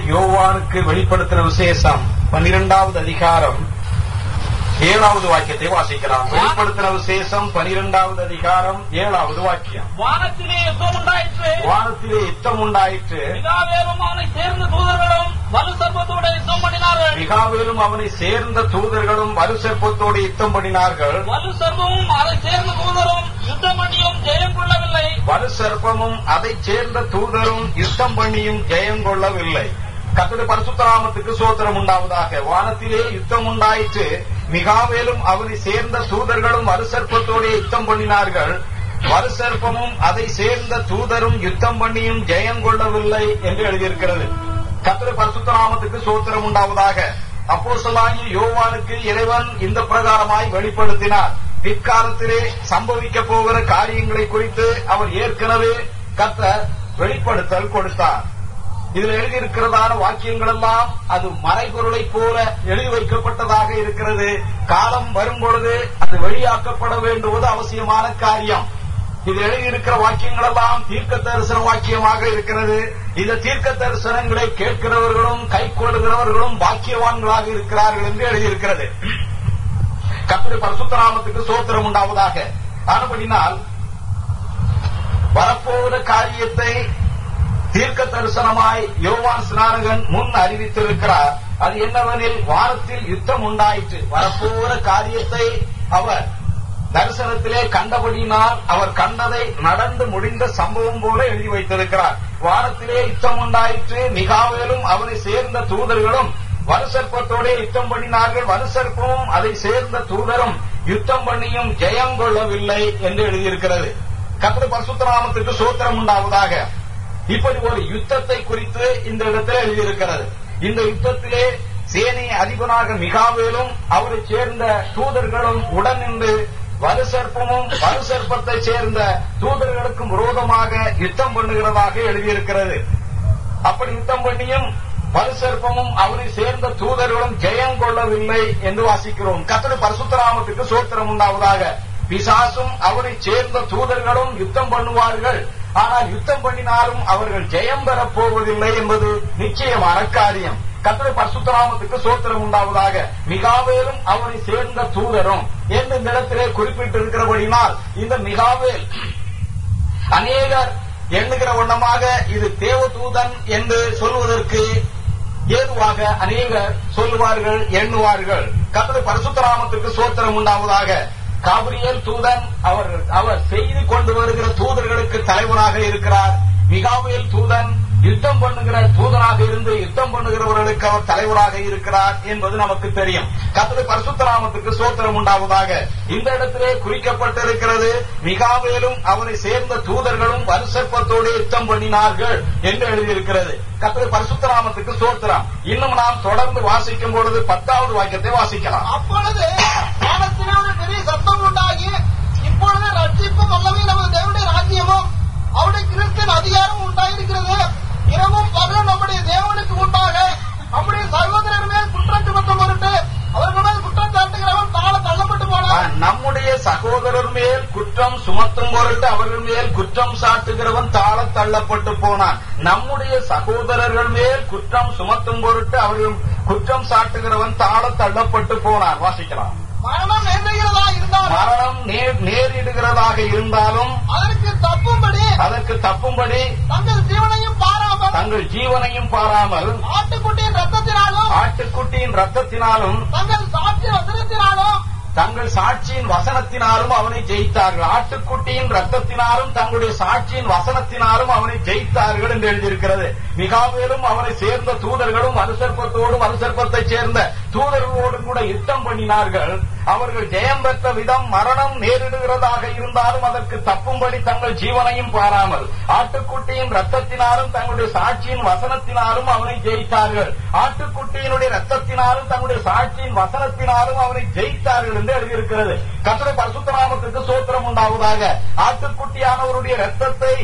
யோவானுக்கு வெளிப்படுத்தின விசேஷம் பன்னிரெண்டாவது அதிகாரம் ஏழாவது வாக்கியத்தை வாசிக்கலாம். வெளிப்படுத்தின விசேஷம் பனிரெண்டாவது அதிகாரம் ஏழாவது வாக்கியம். வானத்திலே யுத்தம் உண்டாயிற்று. வானத்திலே யுத்தம் உண்டாயிற்று. மிகாவேலும் அவனை சேர்ந்த தூதர்களும் வலு சர்ப்பத்தோட யுத்தம் பண்ணினார்கள். மிகாவேலும் அவனை சேர்ந்த தூதர்களும் வலுசெப்பத்தோடு யுத்தம் பண்ணினார்கள். வலு சர்ப்பமும் அதை சேர்ந்த தூதரும் யுத்தம் பண்ணியும் ஜெயம் கொள்ளவில்லை. வலுசர்ப்பமும் அதைச் சேர்ந்த தூதரும் யுத்தம் பண்ணியும் ஜெயம் கொள்ளவில்லை. கத்தோட பரிசுத்தராமத்துக்கு சோத்திரம் உண்டாவதாக. வானத்திலே யுத்தம் உண்டாயிற்று. மிகாவேலும் அவனை சேர்ந்த தூதர்களும் வருசற்பத்தோடு யுத்தம் பண்ணினார்கள். வருசற்பமும் அதை சேர்ந்த தூதரும் யுத்தம் பண்ணியும் ஜெயம் கொள்ளவில்லை என்று எழுதியிருக்கிறது. கத்தோட பரிசுத்தராமத்துக்கு சோத்திரம் உண்டாவதாக. அப்போஸ்தலனாகிய யோவானுக்கு இறைவன் இந்த பிரகாரமாய் வெளிப்படுத்தினார். பிற்காலத்திலே சம்பவிக்க போகிற காரியங்களை குறித்து அவர் ஏற்கனவே கத்தர் வெளிப்படுத்தல் கொடுத்தார். இதில் எழுதியிருக்கிறதான வாக்கியங்கள் எல்லாம் அது மறைபொருளை போல எழுதி வைக்கப்பட்டதாக இருக்கிறது. காலம் வரும்பொழுது அது வெளியாக்கப்பட வேண்டுவது அவசியமான காரியம். இது எழுதியிருக்கிற வாக்கியங்கள் எல்லாம் தீர்க்க தரிசன வாக்கியமாக இருக்கிறது. இந்த தீர்க்க தரிசனங்களை கேட்கிறவர்களும் கை கொள்ளுகிறவர்களும் பாக்கியவான்களாக இருக்கிறார்கள் என்று எழுதியிருக்கிறது. கத்திரி பரசுத்தராமத்துக்கு சோத்திரம் உண்டாவதாக. ஆனபடினால் வரப்போகிற காரியத்தை தீர்க்க தரிசனமாய் யோவான் ஸ்நானகன் முன் அறிவித்திருக்கிறார். அது என்னவெனில் வாரத்தில் யுத்தம் உண்டாயிற்று. வரப்போற காரியத்தை அவர் தரிசனத்திலே கண்டபடியினால் அவர் கண்டதை நடந்து முடிந்த சம்பவம் போல எழுதி வைத்திருக்கிறார். வாரத்திலே யுத்தம் உண்டாயிற்று. மிகாவேலும் அவனை சேர்ந்த தூதர்களும் வலுசற்பத்தோடே யுத்தம் பண்ணினார்கள். வருசற்பமும் அதை சேர்ந்த தூதரும் யுத்தம் பண்ணியும் ஜெயம் கொள்ளவில்லை என்று எழுதியிருக்கிறது. கத்திர பரசுத்தராமத்துக்கு சோத்திரம் உண்டாவதாக. இப்படி ஒரு யுத்தத்தை குறித்து இந்த இடத்தில் எழுதியிருக்கிறது. இந்த யுத்தத்திலே சேனை அதிபனாக மிகாவேலும் அவரை சேர்ந்த தூதர்களும் உடன் நின்று வலுசற்பமும் வலுசற்பத்தை சேர்ந்த தூதர்களுக்கும் விரோதமாக யுத்தம் பண்ணுகிறதாக எழுதியிருக்கிறது. அப்படி யுத்தம் பண்ணியும் வலுசற்பமும் அவரை சேர்ந்த தூதர்களும் ஜெயம் கொள்ளவில்லை என்று வாசிக்கிறோம். கத்தடு பரசுத்தராமத்துக்கு சோத்திரம் உண்டாவதாக. பிசாசும் அவரை சேர்ந்த தூதர்களும் யுத்தம் பண்ணுவார்கள். ஆனால் யுத்தம் பண்ணினாலும் அவர்கள் ஜெயம் பெறப் போவதில்லை என்பது நிச்சயமான காரியம் கத்திர பரசுத்தராமத்துக்கு சோத்திரம் உண்டாவதாக. மிகாவேலும் அவரை சேர்ந்த தூதரும் என்று நிலத்திலே குறிப்பிட்டிருக்கிறபடினால் இந்த மிகாவேல் அநேகர் எண்ணுகிற வண்ணமாக இது தேவதூதன் என்று சொல்வதற்கு ஏதுவாக அநேகர் சொல்லுவார்கள் எண்ணுவார்கள். கத்திர பரசுத்தராமத்துக்கு சோத்திரம் உண்டாவதாக. காபிரியல் தூதன் அவர் அவர் செய்து கொண்டு வருகிற தூதர்களுக்கு தலைவராக இருக்கிறார். மிகாவியல் தூதன் யுத்தம் பண்ணுகிற தூதராக இருந்து யுத்தம் பண்ணுகிறவர்களுக்கு அவர் தலைவராக இருக்கிறார் என்பது நமக்கு தெரியும். கத்தது பரசுத்தராமத்துக்கு சோத்திரம் உண்டாவதாக. இந்த இடத்திலே குறிக்கப்பட்டிருக்கிறது மிகாவேலும் அவரை சேர்ந்த தூதர்களும் வருஷப்பத்தோடு யுத்தம் பண்ணினார்கள் என்று எழுதியிருக்கிறது. கத்தது பரசுத்தராமத்துக்கு சோத்திரம் இன்னும் நாம் தொடர்ந்து வாசிக்கும் பொழுது பத்தாவது வாக்கியத்தை வாசிக்கலாம். அப்பொழுது ஒரு பெரிய சத்தம் உண்டாகி இப்பொழுது ரட்சிப்பும் அல்லவே நமது தேவனுடைய ராஜ்யமும் அவருடைய கிறிஸ்தன் அதிகாரமும் உண்டாயிருக்கிறது. இரவும் பகலும் நம்முடைய தேவனுக்கு உண்டாக நம்முடைய சகோதரர் மேல் குற்றம் சுமத்தும் பொருட்டு அவர்கள் மேல் குற்றம் சாட்டுகிறவன் தாழ தள்ளப்பட்டு போனான். நம்முடைய சகோதரர் மேல் குற்றம் சுமத்தும் பொருட்டு அவர்கள் மேல் குற்றம் சாட்டுகிறவன் தாழ தள்ளப்பட்டு போனான். நம்முடைய சகோதரர்கள் மேல் குற்றம் சுமத்தும் பொருட்டு அவர்கள் குற்றம் சாட்டுகிறவன் தாழ தள்ளப்பட்டு போனான் வாசிக்கலாம். மரணம் இருந்தாலும் மரணம் நேர் நேரிடுகிறதாக இருந்தாலும் அதற்கு தப்பும்படி அதற்கு தப்பும்படி தங்கள் ஜீவனையும் பாராமல் தங்கள் ஜீவனையும் பாராமல் ஆட்டுக்குட்டியின் ரத்தத்தினாலும் ஆட்டுக்குட்டியின் ரத்தத்தினாலும் தங்கள் சாட்சி வசனத்தினாலும் தங்கள் சாட்சியின் வசனத்தினாலும் அவனை ஜெயித்தார்கள். ஆட்டுக்குட்டியின் ரத்தத்தினாலும் தங்களுடைய சாட்சியின் வசனத்தினாலும் அவனை ஜெயித்தார்கள் என்று எழுதியிருக்கிறது. மிகாவேலும் அவனை சேர்ந்த தூதர்களும் அனுசற்பத்தோடும் அனுசற்பத்தைச் சேர்ந்த தூதர்களோடு கூட யுத்தம் பண்ணினார்கள். அவர்கள் ஜெயம் பெற்ற விதம் மரணம் நேரிடுகிறதாக இருந்தாலும் அதற்கு தப்பும்படி தங்கள் ஜீவனையும் பாராமல் ஆட்டுக்குட்டியின் ரத்தத்தினாலும் தங்களுடைய சாட்சியின் வசனத்தினாலும் அவனை ஜெயித்தார்கள். ஆட்டுக்குட்டியினுடைய ரத்தத்தினாலும் தங்களுடைய சாட்சியின் வசனத்தினாலும் அவனை ஜெயித்தார்கள் என்று எழுதியிருக்கிறது. கத்திர பரசுத்தராமத்திற்கு சோத்திரம் உண்டாவதாக ஆட்டுக்குட்டியானவருடைய ரத்தத்தை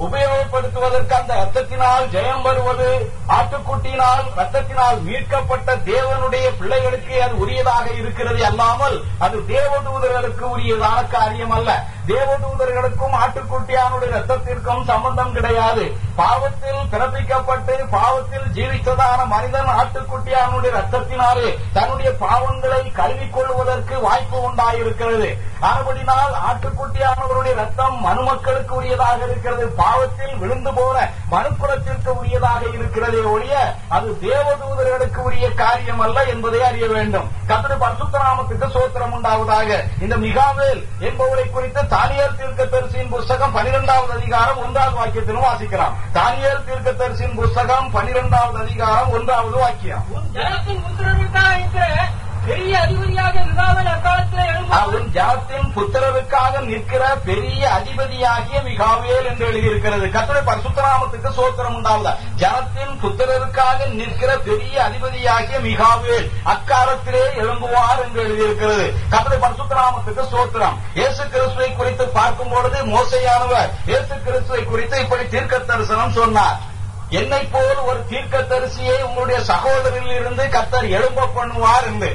உபயோகப்படுத்துவதற்கு அந்த ரத்தத்தினால் ஜெயம் வருவது ஆட்டுக்குட்டியினால் ரத்தத்தினால் மீட்கப்பட்ட தேவனுடைய பிள்ளைகளுக்கு அது உரியதாக இருக்கிறது அல்லாமல் அது தேவதூதர்களுக்கு உரியதான காரியம் அல்ல தேவதூதர்களுக்கும் ஆட்டுக்குட்டியானுடைய ரத்தத்திற்கும் சம்பந்தம் கிடையாது. பாவத்தில் பிறப்பிக்கப்பட்டு பாவத்தில் ஜீவித்ததான மனிதன் ஆட்டுக்குட்டியானுடைய ரத்தத்தினாலே தன்னுடைய பாவங்களை கழுவிக்கொள்வதற்கு வாய்ப்பு உண்டாயிருக்கிறது. ஆனபடினால் ஆட்டுக்குட்டியானவருடைய ரத்தம் மனுமக்களுக்கு உரியதாக இருக்கிறது. பாவத்தில் விழுந்து போன மனுக்குலத்திற்கு உரியதாக இருக்கிறதே ஒழிய அது தேவதூதர்களுக்கு உரிய காரியம் அல்ல என்பதை அறிய வேண்டும். கத்திர பரசுத்தராமத்துக்கு சோத்திரம் உண்டாவதாக. இந்த மிகாவேல் என்பவரை குறித்து தானியல் தீர்க்கதரிசியின் புஸ்தகம் பனிரெண்டாவது அதிகாரம் ஒன்றாவது வாக்கியத்திலும் வாசிக்கலாம். தானியல் தீர்க்கதரிசியின் புஸ்தகம் பனிரெண்டாவது அதிகாரம் ஒன்றாவது வாக்கியம். பெரிய அதிபதியாக மிகாவல் அக்காலத்தில் ஆ, ஜாத்தின் புத்திரருக்காக நிற்கிற பெரிய அதிபதியாகிய மிகாவேல் என்று எழுதியிருக்கிறது. கத்துடைய பரசுத்தராமத்துக்கு சோத்திரம் உண்டாவது? ஜனத்தின் புத்திரருக்காக நிற்கிற பெரிய அதிபதியாகிய மிகாவேல் அக்காலத்திலே எழும்புவார் என்று எழுதியிருக்கிறது. கத்துடைய பரசுத்தராமத்துக்கு சோத்திரம். இயேசு கிறிஸ்துவை குறித்து பார்க்கும் பொழுது மோசையானவர் இயேசு கிறிஸ்துவை குறித்து இப்படி தீர்க்க தரிசனம் சொன்னார். என்னை போல் ஒரு தீர்க்க தரிசியை உங்களுடைய சகோதரில் இருந்து கத்தர் எழும்ப பண்ணுவார் என்று.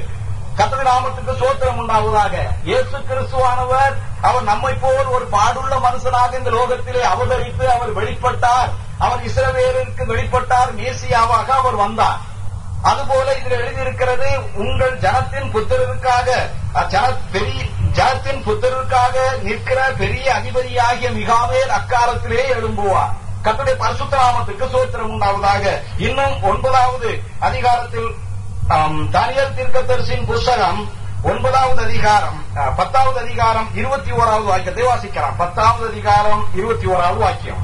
கத்தர் நாமத்துக்கு சோத்திரம் உண்டாவதாக. இயேசு கிறிஸ்துவானவர் அவர் நம்மை போல் ஒரு பாடுள்ள மனுஷனாக இந்த லோகத்திலே அவதரித்து அவர் வெளிப்பட்டார். அவர் இஸ்ரவேலருக்கு வெளிப்பட்டார் மேசியாவாக அவர் வந்தார். அதுபோல இதில் எழுதியிருக்கிறது உங்கள் ஜனத்தின் புத்திரருக்காக பெரிய ஜனத்தின் புத்திரருக்காக நிற்கிற பெரிய அதிபதியாகிய மிகாவேல் அக்காலத்திலே எழும்புவார். கத்துடைய பரிசுத்தராமத்துக்கு சோத்திரம் உண்டாவதாக. இன்னும் ஒன்பதாவது அதிகாரத்தில் தானியேல் தீர்க்கதரிசியின் புஸ்தகம் ஒன்பதாவது அதிகாரம் பத்தாவது அதிகாரம் இருபத்தி ஓராவது வாக்கியத்தை வாசிக்கலாம். பத்தாவது அதிகாரம் இருபத்தி ஓராவது வாக்கியம்.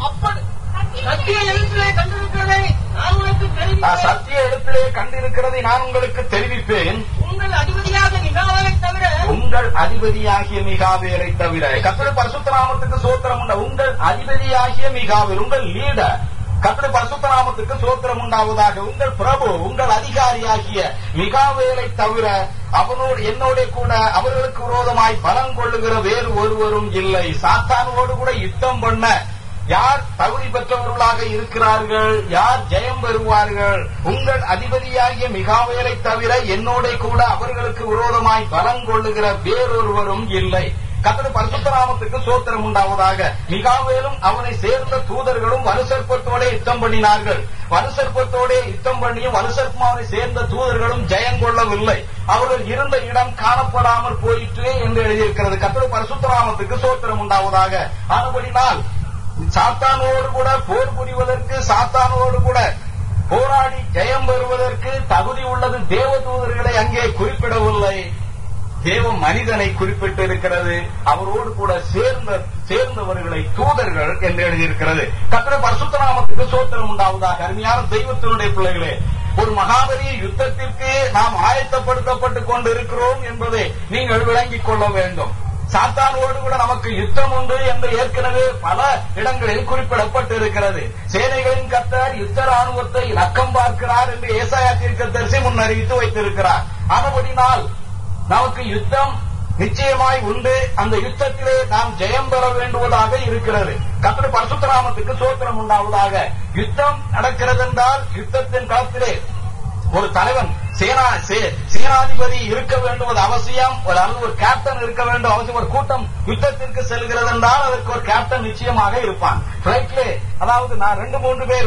சத்திய எழுத்திலே கண்டிருக்கிறதை நான் உங்களுக்கு தெரிவிப்பேன். உங்கள் அதிபதியாக மிகாவலை தவிர உங்கள் அதிபதியாகிய மிகாவேலை தவிர கத்திர பரிசுத்தராமத்துக்கு சோத்திரம் உண்ட. உங்கள் அதிபதியாகிய மிகாவேல் உங்கள் லீடர் கத்திர பரசுத்தராமத்துக்கு சோத்திரம் உண்டாவதாக உங்கள் பிரபு உங்கள் அதிகாரியாகிய மிகாவேலை தவிர அவனோடு என்னோட கூட அவர்களுக்கு விரோதமாய் பலம் கொள்ளுகிற வேறு ஒருவரும் இல்லை. சாத்தானோடு கூட யுத்தம் பண்ண யார் தகுதி பெற்றவர்களாக இருக்கிறார்கள்? யார் ஜெயம் பெறுவார்கள்? உங்கள் அதிபதியாகிய மிகாவேலை தவிர என்னோட கூட அவர்களுக்கு விரோதமாய் பலம் கொள்ளுகிற வேறொருவரும் இல்லை. கத்தடு பரிசுத்தராமத்துக்கு சோத்திரம் உண்டாவதாக. மிகாவேலும் அவனை சேர்ந்த தூதர்களும் வலுசற்பத்தோட யுத்தம் பண்ணினார்கள். வலுசற்பத்தோட யுத்தம் பண்ணியும் வலுசற்பம் சேர்ந்த தூதர்களும் ஜெயம் கொள்ளவில்லை. அவர்கள் இருந்த இடம் காணப்படாமல் போயிற்று என்று எழுதியிருக்கிறது. கத்தடு பரசுத்தராமத்துக்கு சோத்திரம் உண்டாவதாக. ஆனபடினால் சாத்தானோடு கூட போர் புரிவதற்கு சாத்தானோடு கூட போராடி ஜெயம் பெறுவதற்கு தகுதி உள்ளது. தேவதூதர்களை அங்கே குறிப்பிடவில்லை. தேவ மனிதனை குறிப்பிட்டு இருக்கிறது அவரோடு கூட சேர்ந்த சேர்ந்தவர்களை தூதர்கள் என்று எழுதியிருக்கிறது. கத்திர பரசுத்தராமத்துக்கு சோத்திரம் உண்டாவதாக. அருமையான தெய்வத்தினுடைய பிள்ளைகளே ஒரு மகாபலிய யுத்தத்திற்கு நாம் ஆயத்தப்படுத்தப்பட்டுக் கொண்டிருக்கிறோம் என்பதை நீங்கள் விளங்கிக் கொள்ள வேண்டும். சாத்தானோடு கூட நமக்கு யுத்தம் உண்டு என்று ஏற்கனவே பல இடங்களில் குறிப்பிடப்பட்டிருக்கிறது. சேனைகளின் கத்தர் யுத்த ராணுவத்தை இலக்கம் பார்க்கிறார் என்று ஏசாயா தீர்க்கதரிசி முன் அறிவித்து வைத்திருக்கிறார். ஆனபடினால் நமக்கு யுத்தம் நிச்சயமாய் உண்டு. அந்த யுத்தத்திலே நாம் ஜெயம் பெற வேண்டுவதாக இருக்கிறது. கத்திர பரசுத்தராமத்துக்கு சோத்திரம் உண்டாவதாக. யுத்தம் நடக்கிறது என்றால் யுத்தத்தின் களத்திலே ஒரு தலைவன் சேனா சேனாதிபதி இருக்க வேண்டுவது அவசியம். ஒரு அல்லது ஒரு கேப்டன் இருக்க வேண்டும். அவசியம் ஒரு கூட்டம் யுத்தத்திற்கு செல்கிறது என்றால் அதற்கு ஒரு கேப்டன் நிச்சயமாக இருப்பான். பிளைட்ல அதாவது நான் ரெண்டு மூன்று பேர்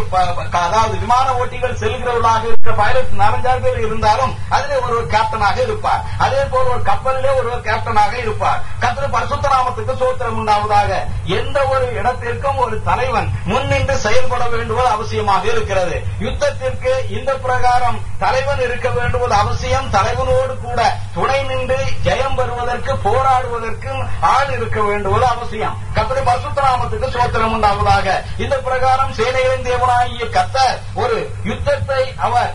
அதாவது விமான ஓட்டிகள் செல்கிறவர்களாக இருக்கிற பைலட் நாலஞ்சாறு பேர் இருந்தாலும் அதிலே ஒரு கேப்டனாக இருப்பார். அதே போல ஒரு கப்பலிலே ஒரு கேப்டனாக இருப்பார். கத்திர பரிசுத்தராமத்துக்கு சோத்திரம் உண்டாவதாக. எந்த ஒரு இடத்திற்கும் ஒரு தலைவன் முன்னின்று செயல்பட வேண்டுவது அவசியமாக இருக்கிறது. யுத்தத்திற்கு இந்த பிரகாரம் தலைவன் இருக்க வேண்டும் வேண்டுவது அவசியம். தலைவனோடு கூட துணை நின்று ஜெயம் பெறுவதற்கு போராடுவதற்கும் ஆள் இருக்க வேண்டுவது அவசியம். கத்திர பசுத்தராமத்துக்கு சோத்திரம் உண்டாவதாக. இந்த பிரகாரம் சேனைகளின் தேவனாகிய கத்தர் ஒரு யுத்தத்தை அவர்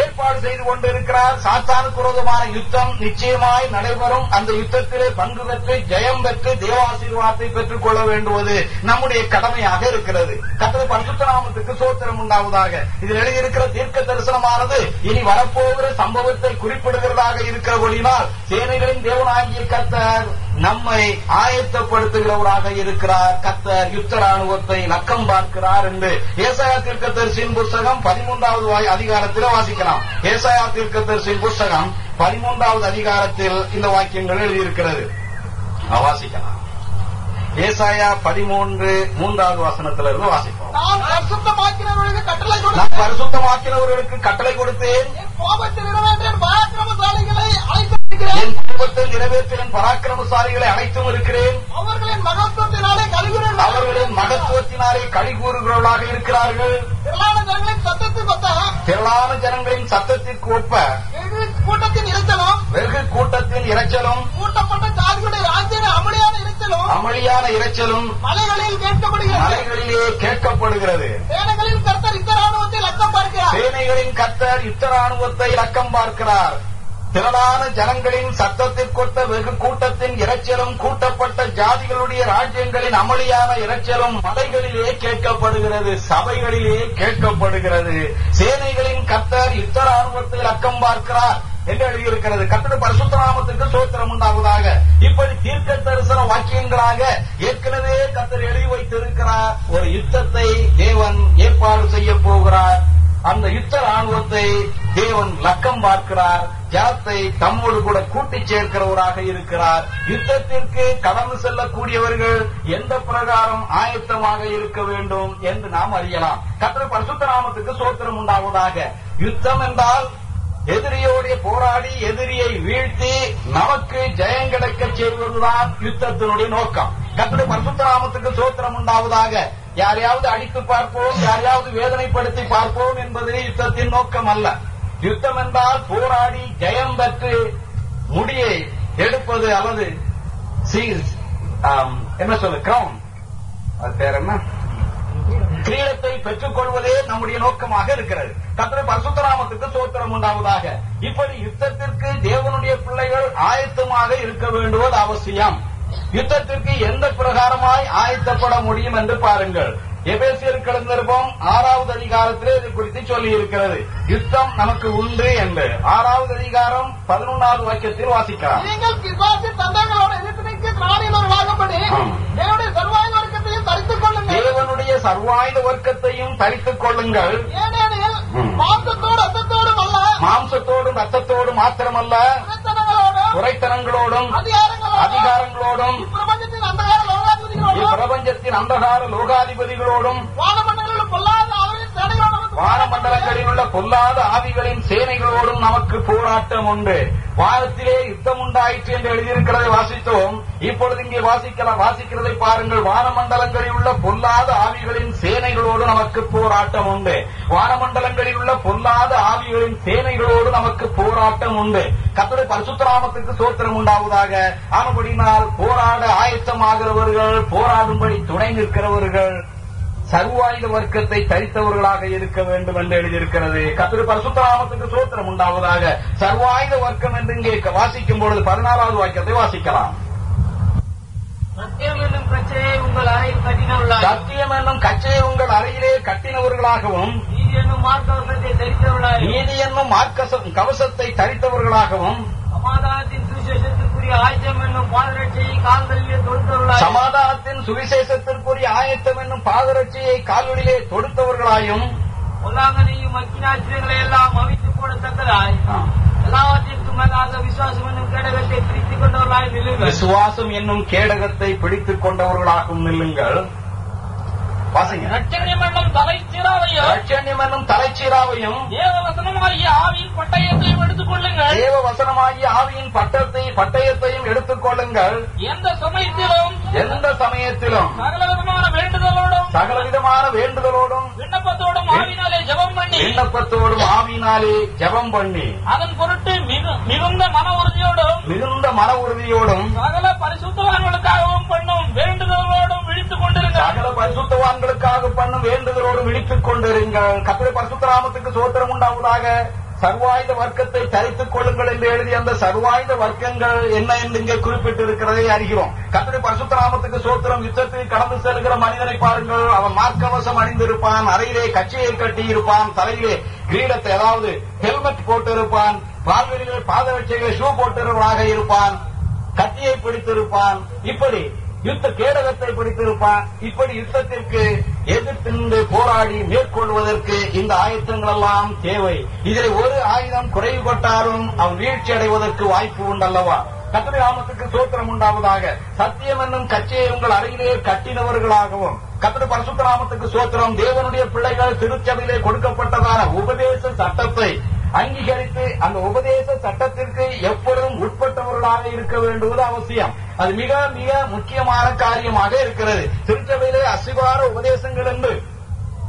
ஏற்பாடு செய்து கொண்டிருக்கிறார். சாத்தானுக்கு விரோதமான யுத்தம் நிச்சயமாய் நடைபெறும். அந்த யுத்தத்திலே பங்கு பெற்று ஜெயம் பெற்று தேவாசீர்வாதத்தை பெற்றுக் கொள்ள வேண்டுவது நம்முடைய கடமையாக இருக்கிறது. கத்தது பரிசுத்தராமத்துக்கு சோத்திரம் உண்டாவதாக. இதில் எழுதியிருக்கிற தீர்க்க தரிசனமானது இனி வரப்போகிற சம்பவத்தை குறிப்பிடுகிறதாக இருக்கிறபடினால் சேனைகளின் தேவனாகிய கத்தர் நம்மை ஆயத்தப்படுத்துகிறவராக இருக்கிறார். கத்தர் யுத்த ராணுவத்தை நக்கம் பார்க்கிறார் என்று ஏசாயா தீர்க்கதரிசியின் புஸ்தகம் பதிமூன்றாவது அதிகாரத்தில் வாசிக்கலாம். ஏசாயா தீர்க்கதரிசியின் புஸ்தகம் பதிமூன்றாவது அதிகாரத்தில் இந்த வாக்கியங்கள் எழுதியிருக்கிறது. வாசிக்கலாம். ஏசாயா பதிமூன்று மூன்றாவது வசனத்திலிருந்து வாசிப்போம். நான் பரிசுத்த நான் பரிசுத்தமாக்கினவர்களுக்கு கட்டளை கொடுத்தேன். என் கோபத்தை நிறைவேற்றேன் பராக்கிரமசாலிகளை அனைத்தும் இருக்கிறேன். அவர்களின் மகத்துவத்தினாலே கழிவுறேன் அவர்களின் மகத்துவத்தினாலே இருக்கிறார்கள். திரளான ஜனங்களின் சத்தத்துக்கு ஒத்த. திரளான ஜனங்களின் சத்தத்திற்கு ஒப்ப. கூட்டத்தின் இறைச்சலும் வெகு கூட்டத்தின் இரைச்சலும். கூட்டப்பட்ட ஜாதிகளுடைய ராஜ்ய அமளியான இறைச்சலும் அமளியான இரைச்சலும். மலைகளில் கேட்கப்படுகிறது. மலைகளிலே கேட்கப்படுகிறது. சேனைகளின் கர்த்தர் இந்த ராணுவத்தை லக்கம் பார்க்கிறார். சேனைகளின் கர்த்தர் யுத்த ராணுவத்தை இலக்கம் பார்க்கிறார். திரளான ஜனங்களின் சத்தத்திற்கொத்த வெகு கூட்டத்தின் இரைச்சலும் கூட்டப்பட்ட ஜாதிகளுடைய ராஜ்யங்களின் அமளியான இரைச்சலும் மலைகளிலே கேட்கப்படுகிறது சபைகளிலே கேட்கப்படுகிறது. சேனைகளின் கத்தர் யுத்த ராணுவத்தில் அக்கம் பார்க்கிறார் என்று எழுதியிருக்கிறது. கர்த்தர் பரிசுத்தராமத்துக்கு சோத்திரம் உண்டாவதாக. இப்படி தீர்க்க தரிசன வாக்கியங்களாக ஏற்கனவே கத்தர் எழுதி வைத்திருக்கிறார். ஒரு யுத்தத்தை தேவன் ஏற்பாடு செய்ய போகிறார். அந்த யுத்த ராணுவத்தை தேவன் லக்கம் பார்க்கிறார் ஜனத்தை தம்மோடு கூட கூட்டி சேர்க்கிறவராக இருக்கிறார். யுத்தத்திற்கு கடந்து செல்லக்கூடியவர்கள் எந்த பிரகாரம் ஆயத்தமாக இருக்க வேண்டும் என்று நாம் அறியலாம். கற்று பரிசுத்த நாமத்துக்கு சோத்திரம் உண்டாவதாக. யுத்தம் என்றால் எதிரியோடைய போராடி எதிரியை வீழ்த்தி நமக்கு ஜெயம் கிடைக்கச் செய்வதுதான் யுத்தத்தினுடைய நோக்கம். கத்திர பரிசுத்த நாமத்துக்கு சோத்திரம் உண்டாவதாக. யாரையாவது அடித்து பார்ப்போம் யாரையாவது வேதனைப்படுத்தி பார்ப்போம் என்பது யுத்தத்தின் நோக்கம் அல்ல யுத்தம் என்றால் போராடி ஜெயம் பெற்று முடியை எடுப்பது அல்லது um, என்ன சொல்ல கிரவுன் அது பேர் என்ன? கிரீடத்தை பெற்றுக் கொள்வதே நம்முடைய நோக்கமாக இருக்கிறது. கத்திர பரசுத்தராமத்துக்கு சோத்திரம் உண்டாவதாக. இப்படி யுத்தத்திற்கு தேவனுடைய பிள்ளைகள் ஆயத்தமாக இருக்க வேண்டுவது அவசியம். யுத்தத்திற்கு எந்த பிரகாரமாய் ஆயத்தப்பட முடியும் என்று பாருங்கள். எபேசியர் கிடந்திருப்போம். ஆறாவது அதிகாரத்திலே இது குறித்து சொல்லி இருக்கிறது யுத்தம் நமக்கு உண்டு என்று. ஆறாவது அதிகாரம் பதினொன்றாவது வாக்கியத்தில் வாசிக்கலாம். நீங்கள் பிசாசு தந்தைகளோட. தேவனுடைய சர்வாயுத வர்க்கத்தையும் தரித்துக் கொள்ளுங்கள். தேவனுடைய சர்வாயுத வர்க்கத்தையும் தரித்துக் கொள்ளுங்கள். ஏனெனில். மாம்சத்தோடு ரத்தத்தோடும் அல்ல. மாம்சத்தோடும் ரத்தத்தோடும் மாத்திரமல்ல. குறைத்தனங்களோடும் அதிகாரங்களோடும் பிரபஞ்சத்தின் அந்தகார லோகாதிபதிகளோடும் வானமண்டலங்களில் உள்ள பொல்லாத ஆவிகளின் சேனைகளோடும் நமக்கு போராட்டம் உண்டு. வானத்திலே யுத்தம் உண்டாயிற்று என்று எழுதியிருக்கிறதை வாசித்தோம். இப்பொழுது இங்கே வாசிக்கலாம். வாசிக்கிறதை பாருங்கள். வானமண்டலங்களில் உள்ள பொல்லாத ஆவிகளின் சேனைகளோடு நமக்கு போராட்டம் உண்டு. வானமண்டலங்களில் உள்ள பொல்லாத ஆவிகளின் சேனைகளோடு நமக்கு போராட்டம் உண்டு. கத்தோட பரிசுத்தராமத்துக்கு சோத்திரம் உண்டாவதாக. ஆனபடினால் போராட ஆயத்தமாகிறவர்கள் போராடும்படி துணை நிற்கிறவர்கள் சர்வாயுத வர்க்கத்தை தரித்தவர்களாக இருக்க வேண்டும் என்று எழுதியிருக்கிறது. கத்திர பரசுத்தராமத்துக்கு சோத்திரம் உண்டாவதாக. சர்வாயுத வர்க்கம் என்று இங்கே வாசிக்கும் பொழுது பதினாறாவது வாக்கியத்தை வாசிக்கலாம். சத்தியம் என்னும் பிரச்சனையை உங்கள் அறையில் கட்டினவர்களாய் சத்தியம் என்னும் கச்சையை உங்கள் அறையிலே கட்டினவர்களாகவும் நீதி என்னும் மார்க்கவசத்தை தரித்தவர்களாய் நீதி என்னும் மார்க்கச கவசத்தை தரித்தவர்களாகவும் சமாதானத்தின் சமாதானத்தின் சுவிசேஷத்திற்குரிய ஆயத்தம் என்னும் பாதரட்சியை கால்களிலே தொடுத்தவர்களாயும் அக்கினாச்சிரியங்களை எல்லாம் அவித்து போடத்தக்கதாய் எல்லாவற்றிற்கும் மேலாக விசுவாசம் என்னும் கேடகத்தை பிரித்துக் கொண்டவர்களாய் நில்லுங்கள். விசுவாசம் என்னும் கேடகத்தை பிடித்துக் கொண்டவர்களாகவும் நில்லுங்கள். தலைச்சீராவையும் தலைச்சீராவையும் தேவவசனமாகிய ஆவியின் எடுத்துக் கொள்ளுங்கள் தேவ வசனமாகிய ஆவியின் பட்டத்தை பட்டயத்தையும் எடுத்துக் கொள்ளுங்கள். எந்த சமயத்திலும் எந்த சமயத்திலும். சகலவிதமான வேண்டுதலோடும் சகலவிதமான வேண்டுதலோடும். விண்ணப்பத்தோடும் ஆவினாலே ஜெபம் பண்ணி விண்ணப்பத்தோடும் ஆவினாலே ஜெபம் பண்ணி. அதன் பொருட்டு மிகு- மிகுந்த மன உறுதியோடும் மிகுந்த மன உறுதியோடும் சகல பரிசுத்தவான்களுக்காகவும் பண்ணும் வேண்டுதலோடும் விழித்துக் கொண்டிருங்கள். சகல பரிசுத்தவான்களுக்காக பண்ணும் வேண்டுதலோடு விழித்துக் கொண்டிருங்கள். கத்திர பரிசுத்தராமத்துக்கு சோத்திரம் உண்டாவதாக. சர்வாயுத வர்க்கத்தை தரித்துக் கொள்ளுங்கள் என்று எழுதி அந்த சர்வாயுத வர்க்கங்கள் என்ன என்று இங்கே குறிப்பிட்டிருக்கிறதை அறிகிறோம். கத்திரி பரிசுத்தராமத்துக்கு சோத்திரம் யுத்தத்தில் கடந்து செல்கிற மனிதனை பாருங்கள். அவன் மார்க்கவசம் அணிந்திருப்பான் அறையிலே கட்டி கட்டியிருப்பான் தலையிலே கிரீடத்தை அதாவது ஹெல்மெட் போட்டிருப்பான் கால்களிலே பாதவச்சைகளை ஷூ போட்டிருவனாக இருப்பான் கத்தியை பிடித்திருப்பான். இப்படி யுத்த கேடகத்தை பிடித்திருப்பான் இப்படி யுத்தத்திற்கு எதிர்த்து போராடி மேற்கொள்வதற்கு இந்த ஆயுதங்கள் எல்லாம் தேவை. இதில் ஒரு ஆயுதம் குறைவு கொட்டாலும் அவன் வீழ்ச்சி அடைவதற்கு வாய்ப்பு உண்டல்லவா? கத்திரி ராமத்துக்கு சோத்திரம் உண்டாவதாக. சத்தியம் என்னும் கட்சியை உங்கள் அருகிலே கட்டினவர்களாகவும் கத்திரி பரசுத்தராமத்துக்கு சோத்திரம் தேவனுடைய பிள்ளைகள் திருச்சபையிலே கொடுக்கப்பட்டதான உபதேச சட்டத்தை அங்கீகரித்து அந்த உபதேச சட்டத்திற்கு எப்பொழுதும் இருக்க வேண்டுவது அவசியம். அது மிக மிக முக்கியமான காரியமாக இருக்கிறது. திருச்சபையிலே அசிவார உபதேசங்கள் என்று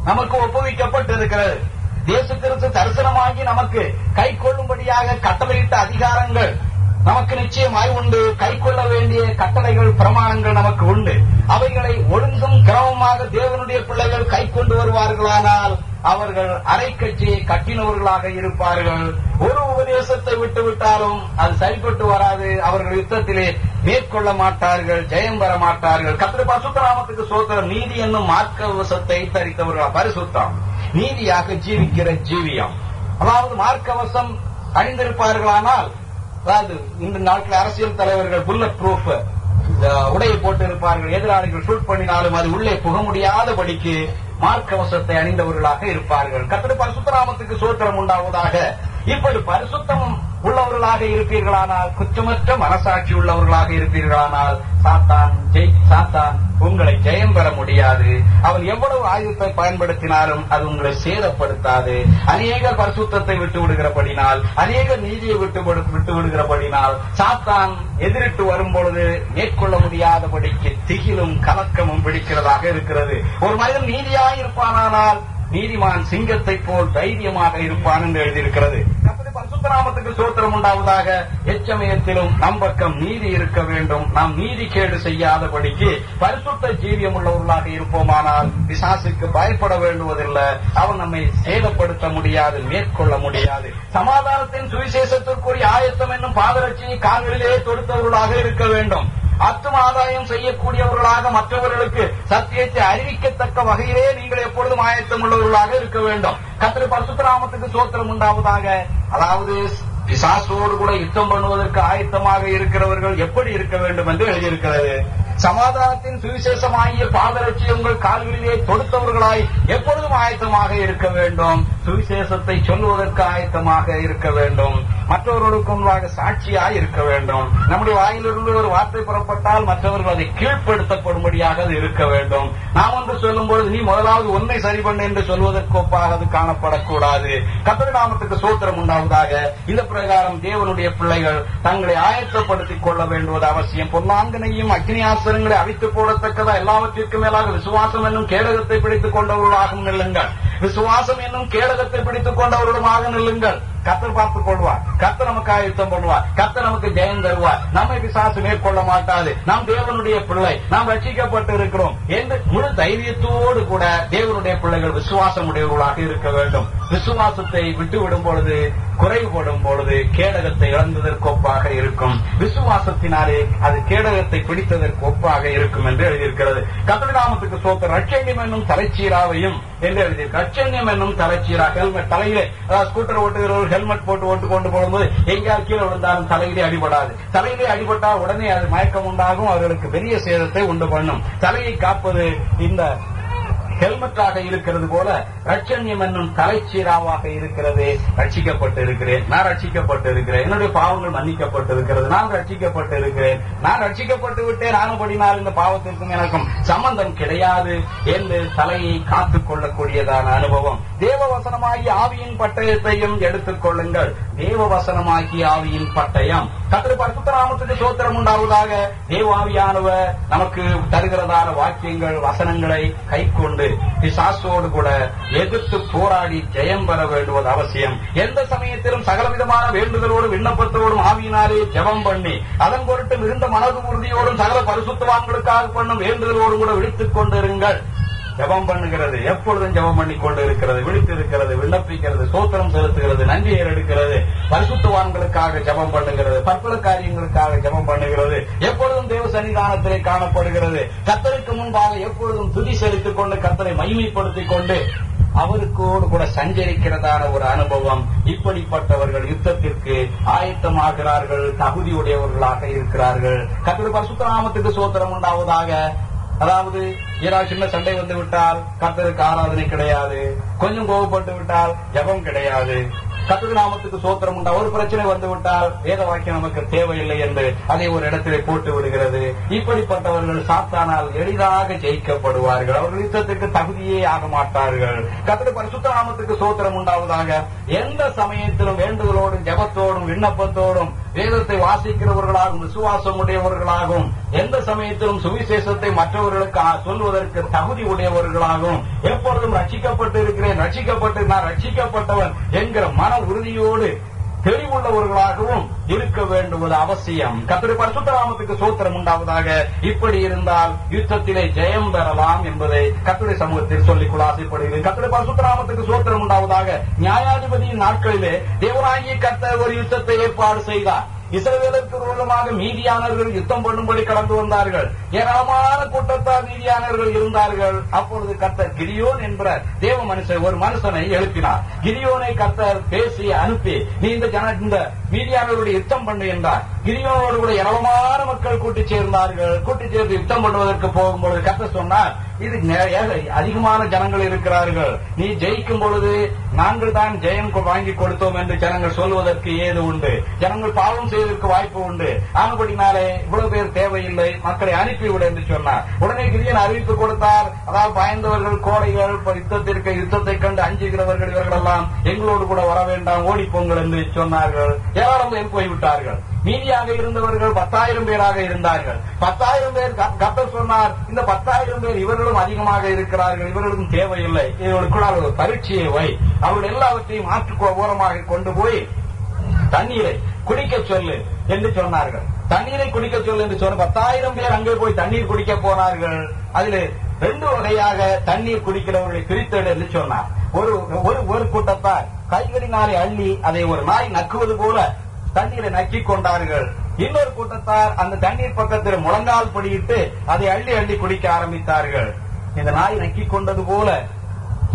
நமக்கு ஒப்புவிக்கப்பட்டிருக்கிறது. தேசத்திற்கு தரிசனமாகி நமக்கு கை கொள்ளும்படியாக கட்டளையிட்ட அதிகாரங்கள் நமக்கு நிச்சயமாய் உண்டு. கை கொள்ள வேண்டிய கட்டளைகள் பிரமாணங்கள் நமக்கு உண்டு. அவைகளை ஒழுங்கும் கிரமமாக தேவனுடைய பிள்ளைகள் கை கொண்டு வருவார்களானால் அவர்கள் அரைக்கட்சியை கட்டினவர்களாக இருப்பார்கள். ஒரு உபதேசத்தை விட்டுவிட்டாலும் அது சரிபட்டு வராது. அவர்கள் யுத்தத்திலே மேற்கொள்ள மாட்டார்கள் ஜெயம் பெற மாட்டார்கள். கத்திர பசுத்தராமத்துக்கு சோத்திரம் நீதி என்னும் மார்க்கவசத்தை தரித்தவர்கள் பரிசுத்தம். நீதியாக ஜீவிக்கிற ஜீவியம். அதாவது மார்க்கவசம் அணிந்திருப்பார்களானால் அதாவது இந்த நாட்கள் அரசியல் தலைவர்கள் புல்லட் ப்ரூஃப் உடையை போட்டு இருப்பார்கள் எதிராளிகள் ஷூட் பண்ணினாலும் அது உள்ளே புக முடியாதபடிக்கு மார்க்கவசத்தை அணிந்தவர்களாக இருப்பார்கள். கத்திர பரிசுத்தராமத்துக்கு சோத்திரம் உண்டாவதாக. இப்படி பரிசுத்தம் உள்ளவர்களாக இருப்பீர்களானால் குற்றமற்ற மனசாட்சி உள்ளவர்களாக இருப்பீர்களானால் சாத்தான் ஜெய் சாத்தான் உங்களை ஜெயம் பெற முடியாது. அவன் எவ்வளவு ஆயுதத்தை பயன்படுத்தினாலும் அது உங்களை சேதப்படுத்தாது. அநேக பரிசுத்தத்தை விட்டு விடுகிறபடினால் அநேக நீதியை விட்டு விடு- விட்டு விடுகிறபடினால் சாத்தான் எதிரிட்டு வரும்பொழுது மேற்கொள்ள முடியாதபடிக்கு திகிலும் கலக்கமும் பிடிக்கிறதாக இருக்கிறது. ஒரு மனிதன் நீதியாய் இருப்பானானால் நீதிமான் சிங்கத்தைப் போல் தைரியமாக இருப்பான் என்று எழுதியிருக்கிறது. கர்த்தருடைய சோத்திரம் உண்டாவதாக எச்சமயத்திலும் நம் பக்கம் நீதி இருக்க வேண்டும். நாம் நீதி கேடு செய்யாதபடிக்கு பரிசுத்த ஜீவியம் உள்ளவர்களாக இருப்போமானால் பிசாசுக்கு பயப்பட வேண்டுவதில்லை. அவன் நம்மை சேதப்படுத்த முடியாது மேற்கொள்ள முடியாது. சமாதானத்தின் சுவிசேஷத்திற்குரிய ஆயத்தம் என்னும் பாதரட்சியை கால்களிலே தொடுத்தவர்களாக இருக்க வேண்டும். அத்தும் ஆதாயம் செய்யக்கூடியவர்களாக மற்றவர்களுக்கு சத்தியத்தை அறிவிக்கத்தக்க வகையிலே நீங்கள் எப்பொழுதும் ஆயத்தம் உள்ளவர்களாக இருக்க வேண்டும். கத்திரி பரசுத்தராமத்துக்கு சோத்திரம் உண்டாவதாக அதாவது பிசாசோடு கூட யுத்தம் பண்ணுவதற்கு ஆயத்தமாக இருக்கிறவர்கள் எப்படி இருக்க வேண்டும் என்று எழுதியிருக்கிறது. சமாதானத்தின் சுவிசேஷமாகிய பாதரட்சி உங்கள் கால்களிலே தொடுத்தவர்களாய் எப்பொழுதும் ஆயத்தமாக இருக்க வேண்டும். சுவிசேஷத்தை சொல்வதற்கு ஆயத்தமாக இருக்க வேண்டும். மற்றவர்களுக்கு முன்பாக சாட்சியாய் இருக்க வேண்டும். நம்முடைய வாயிலிருந்து ஒரு வார்த்தை புறப்பட்டால் மற்றவர்கள் அதை கீழ்ப்படுத்தப்படும்படியாக அது இருக்க வேண்டும். நாம் ஒன்று சொல்லும் பொழுது நீ முதலாவது ஒன்றை சரி பண்ணு என்று சொல்வதற்கு ஒப்பாக அது காணப்படக்கூடாது. கத்திர நாமத்துக்கு சூத்திரம் உண்டாவதாக. இந்த பிரகாரம் தேவனுடைய பிள்ளைகள் தங்களை ஆயத்தப்படுத்திக் கொள்ள வேண்டுவது அவசியம். பொன்னாங்கனையும் அவசரங்களை அழித்து போடத்தக்கதா? எல்லாவற்றிற்கு மேலாக விசுவாசம் என்னும் கேடகத்தை பிடித்துக் கொண்டவர்களாகவும் நில்லுங்கள். விசுவாசம் என்னும் கேடகத்தை பிடித்துக் கொண்டவர்களுமாக நில்லுங்கள். கத்தர் பார்த்துக் கொள்வார். கத்தர் நமக்கு ஆயுத்தம் பண்ணுவார். கத்தர் நமக்கு ஜெயம் தருவார். நம்மை பிசாசு மேற்கொள்ள மாட்டாது. நாம் தேவனுடைய பிள்ளை. நாம் ரட்சிக்கப்பட்டு இருக்கிறோம். என்று முழு தைரியத்தோடு கூட தேவனுடைய பிள்ளைகள் விசுவாசம் உடையவர்களாக இருக்க வேண்டும். விசுவாசத்தை விட்டுவிடும் பொழுது குறைவுபடும் பொழுது கேடகத்தை இழந்ததற்கு ஒப்பாக இருக்கும். விசுவாசத்தினாலே அது கேடகத்தை பிடித்ததற்கு ஒப்பாக இருக்கும் என்று எழுதியிருக்கிறது. கத்தரிநாமத்துக்கு சோத்த ரட்சண்யம் என்னும் தலைச்சீராவையும் என்று எழுதியிருக்கு. ரட்சண்யம் என்னும் தலைச்சீரா ஹெல்மெட் தலையிலே. அதாவது ஸ்கூட்டர் ஓட்டுகிறவர்கள் ஹெல்மெட் போட்டு ஓட்டு கொண்டு போகும்போது எங்கேயாவது கீழே விழுந்தாலும் தலையிலே அடிபடாது. தலையிலே அடிபட்டால் உடனே அது மயக்கம் உண்டாகும் அவர்களுக்கு பெரிய சேதத்தை உண்டு பண்ணும். தலையை காப்பது இந்த ஹெல்மெட்டாக இருக்கிறது போல ரட்சண்யம் என்னும் தலைச்சீராவாக இருக்கிறது. ரட்சிக்கப்பட்டு இருக்கிறேன் நான் ரட்சிக்கப்பட்டு இருக்கிறேன் என்னுடைய பாவங்கள் மன்னிக்கப்பட்டு இருக்கிறது நான் ரட்சிக்கப்பட்டு இருக்கிறேன் நான் ரட்சிக்கப்பட்டு விட்டேன். நானும் படினால் இந்த பாவத்திற்கும் எனக்கும் சம்பந்தம் கிடையாது என்று தலையை காத்துக் கொள்ளக்கூடியதான அனுபவம். தேவ வசனமாகி ஆவியின் பட்டயத்தையும் எடுத்துக் கொள்ளுங்கள். தேவ வசனமாகி ஆவியின் பட்டயம். கத்திர பரிசுத்தராமத்துக்கு சோத்திரம் உண்டாவதாக தேவாவியானவர் நமக்கு தருகிறதான வாக்கியங்கள் வசனங்களை கை கொண்டு பிசாசோடு கூட எதிர்த்து போராடி ஜெயம் பெற வேண்டுவது அவசியம். எந்த சமயத்திலும் சகலவிதமான வேண்டுதலோடும் விண்ணப்பத்தோடும் ஆவியினாலே ஜெபம் பண்ணி அதன் பொருட்டு மிகுந்த மனது உறுதியோடும் சகல பரிசுத்தவான்களுக்காக பண்ணும் வேண்டுதலோடும் கூட விழித்துக் கொண்டிருங்கள். ஜெபம் பண்ணுகிறது எப்பொழுதும் ஜெபம் பண்ணி கொண்டு இருக்கிறது விழித்து இருக்கிறது விண்ணப்பிக்கிறது சோத்திரம் செலுத்துகிறது நன்றி ஏறெடுக்கிறது பரிசுத்தவான்களுக்காக ஜெபம் பண்ணுகிறது பற்பல காரியங்களுக்காக ஜெபம் பண்ணுகிறது எப்பொழுதும் தேவ சன்னிதானத்திலே காணப்படுகிறது கத்தருக்கு முன்பாக எப்பொழுதும் துதி செலுத்திக் கொண்டு கத்தரை மகிமைப்படுத்திக் கொண்டு அவருக்கோடு கூட சஞ்சரிக்கிறதான ஒரு அனுபவம். இப்படிப்பட்டவர்கள் யுத்தத்திற்கு ஆயத்தமாகிறார்கள் தகுதியுடையவர்களாக இருக்கிறார்கள். கத்திர பரிசுத்தராமத்துக்கு சோத்திரம் உண்டாவதாக அதாவது ஏதாவது சின்ன சண்டை வந்து விட்டால் கத்தருக்கு ஆராதனை கிடையாது. கொஞ்சம் கோபப்பட்டு விட்டால் ஜெபம் கிடையாது. கத்தது நாமத்துக்கு சோத்திரம் உண்டா? ஒரு பிரச்சனை வந்து விட்டால் வேத வாக்கியம் நமக்கு தேவையில்லை என்று அதை ஒரு இடத்திலே போட்டு விடுகிறது. இப்படிப்பட்டவர்கள் சாத்தானால் எளிதாக ஜெயிக்கப்படுவார்கள். அவர்கள் யுத்தத்துக்கு தகுதியே ஆக மாட்டார்கள். கத்தது பரிசுத்த நாமத்துக்கு சோத்திரம் உண்டாவதாக எந்த சமயத்திலும் வேண்டுதலோடும் ஜெபத்தோடும் விண்ணப்பத்தோடும் வேதத்தை வாசிக்கிறவர்களாகவும் விசுவாசம் உடையவர்களாகவும் எந்த சமயத்திலும் சுவிசேஷத்தை மற்றவர்களுக்கு சொல்வதற்கு தகுதி உடையவர்களாகவும் எப்பொழுதும் ரட்சிக்கப்பட்டு இருக்கிறேன் ரட்சிக்கப்பட்டு நான் ரட்சிக்கப்பட்டவன் என்கிற மன உறுதியோடு தெளிவுள்ளவர்களாகவும் இருக்க வேண்டுவது அவசியம். கத்திரி பரசுத்தராமத்துக்கு சோத்திரம் உண்டாவதாக இப்படி இருந்தால் யுத்தத்திலே ஜெயம் பெறலாம் என்பதை கத்திரி சமூகத்தில் சொல்லிக் கொள்ள ஆசைப்படுகிறேன் கத்திரி பரசுத்தராமத்துக்கு சோத்திரம் உண்டாவதாக நியாயாதிபதியின் நாட்களிலே தேவராகி கர்த்தர் ஒரு யுத்தத்தை ஏற்பாடு செய்தார். இசைவேலுக்கு விரோதமாக மீதியானவர்கள் யுத்தம் பண்ணும்படி கடந்து வந்தார்கள். ஏராளமான கூட்டத்தார் மீதியானவர்கள் இருந்தார்கள். அப்பொழுது கர்த்தர் கிரியோன் என்ற தேவ மனுஷன் ஒரு மனுஷனை எழுப்பினார். கிரியோனை கர்த்தர் பேசி அனுப்பி நீ இந்த ஜன இந்த மீதியானவர்களுடைய யுத்தம் பண்ணு என்றார். கிரியோனோடு கூட ஏராளமான மக்கள் கூட்டி சேர்ந்தார்கள். கூட்டி சேர்ந்து யுத்தம் பண்ணுவதற்கு போகும்பொழுது கத்த சொன்னார் இது அதிகமான ஜனங்கள் இருக்கிறார்கள். நீ ஜெயிக்கும் பொழுது நாங்கள் தான் ஜெயம் வாங்கி கொடுத்தோம் என்று ஜனங்கள் சொல்வதற்கு ஏது உண்டு? ஜனங்கள் பாவம் செய்வதற்கு வாய்ப்பு உண்டு. ஆனபடினாலே இவ்வளவு பேர் தேவையில்லை. மக்களை அனுப்பிவிட என்று சொன்னார். உடனே கிரியன் அறிவிப்பு கொடுத்தார். அதாவது பயந்தவர்கள் கோடைகள் யுத்தத்திற்கு யுத்தத்தை கண்டு அஞ்சுகிறவர்கள் இவர்களெல்லாம் எங்களோடு கூட வர வேண்டாம் ஓடிப்போங்கள் என்று சொன்னார்கள். ஏராளம் பேர் போய்விட்டார்கள். மீதியாக இருந்தவர்கள் பத்தாயிரம் பேராக இருந்தார்கள். பத்தாயிரம் பேர் க- சொன்னார் இந்த பத்தாயிரம் பேர் இவர்களும் அதிகமாக இருக்கிறார்கள் இவர்களுக்கும் தேவையில்லை. இவர்களுக்குள்ளால் ஒரு பரீட்சையை வை. அவர்கள் எல்லாவற்றையும் மாற்று ஓரமாக கொண்டு போய் தண்ணீரை குடிக்க சொல்லு என்று சொன்னார்கள். தண்ணீரை குடிக்க சொல்லு என்று சொன்ன பத்தாயிரம் பேர் அங்கே போய் தண்ணீர் குடிக்க போனார்கள். அதில் ரெண்டு வகையாக தண்ணீர் குடிக்கிறவர்களை பிரித்தெடு என்று சொன்னார். ஒரு ஒரு ஒரு கூட்டத்தார் கைகளினாலே அள்ளி அதை ஒரு நாய் நக்குவது போல தண்ணீரை நக்கிக் கொண்டார்கள். இன்னொரு கூட்டத்தார் அந்த தண்ணீர் பக்கத்தில் முழங்கால் படியிட்டு அதை அள்ளி அள்ளி குடிக்க ஆரம்பித்தார்கள். இந்த நாய் நக்கிக் கொண்டது போல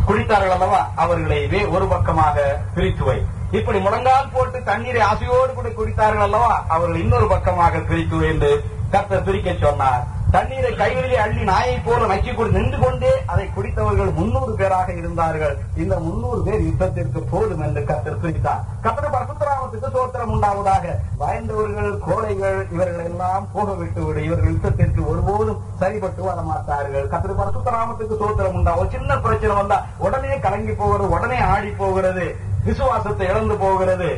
குடித்தார்கள் அல்லவா? அவர்களை இதே ஒரு பக்கமாக பிரித்து வை. இப்படி முழங்கால் போட்டு தண்ணீரை ஆசையோடு கூட குடித்தார்கள் அல்லவா? அவர்கள் இன்னொரு பக்கமாக பிரித்து என்று கத்த பிரிக்க சொன்னார். தண்ணீரை கைகளிலே அள்ளி நாயை போல நக்கி கொண்டு நின்று கொண்டே அதை குடித்தவர்கள் முன்னூறு பேராக இருந்தார்கள். இந்த முன்னூறு பேர் யுத்தத்திற்கு போதும் என்று கத்தர் குறித்தார். கத்தர் பரசுத்தராமத்துக்கு சோத்திரம் உண்டாவதாக. பயந்தவர்கள் கோழைகள் இவர்கள் எல்லாம் போக விட்டு இவர்கள் யுத்தத்திற்கு ஒருபோதும் சரிபட்டு வர மாட்டார்கள். கத்திர பரசுத்தராமத்துக்கு சோத்திரம் உண்டா? ஒரு சின்ன பிரச்சனை வந்தா உடனே கலங்கி போகிறது உடனே ஆடி போகிறது விசுவாசத்தை இழந்து போகிறது.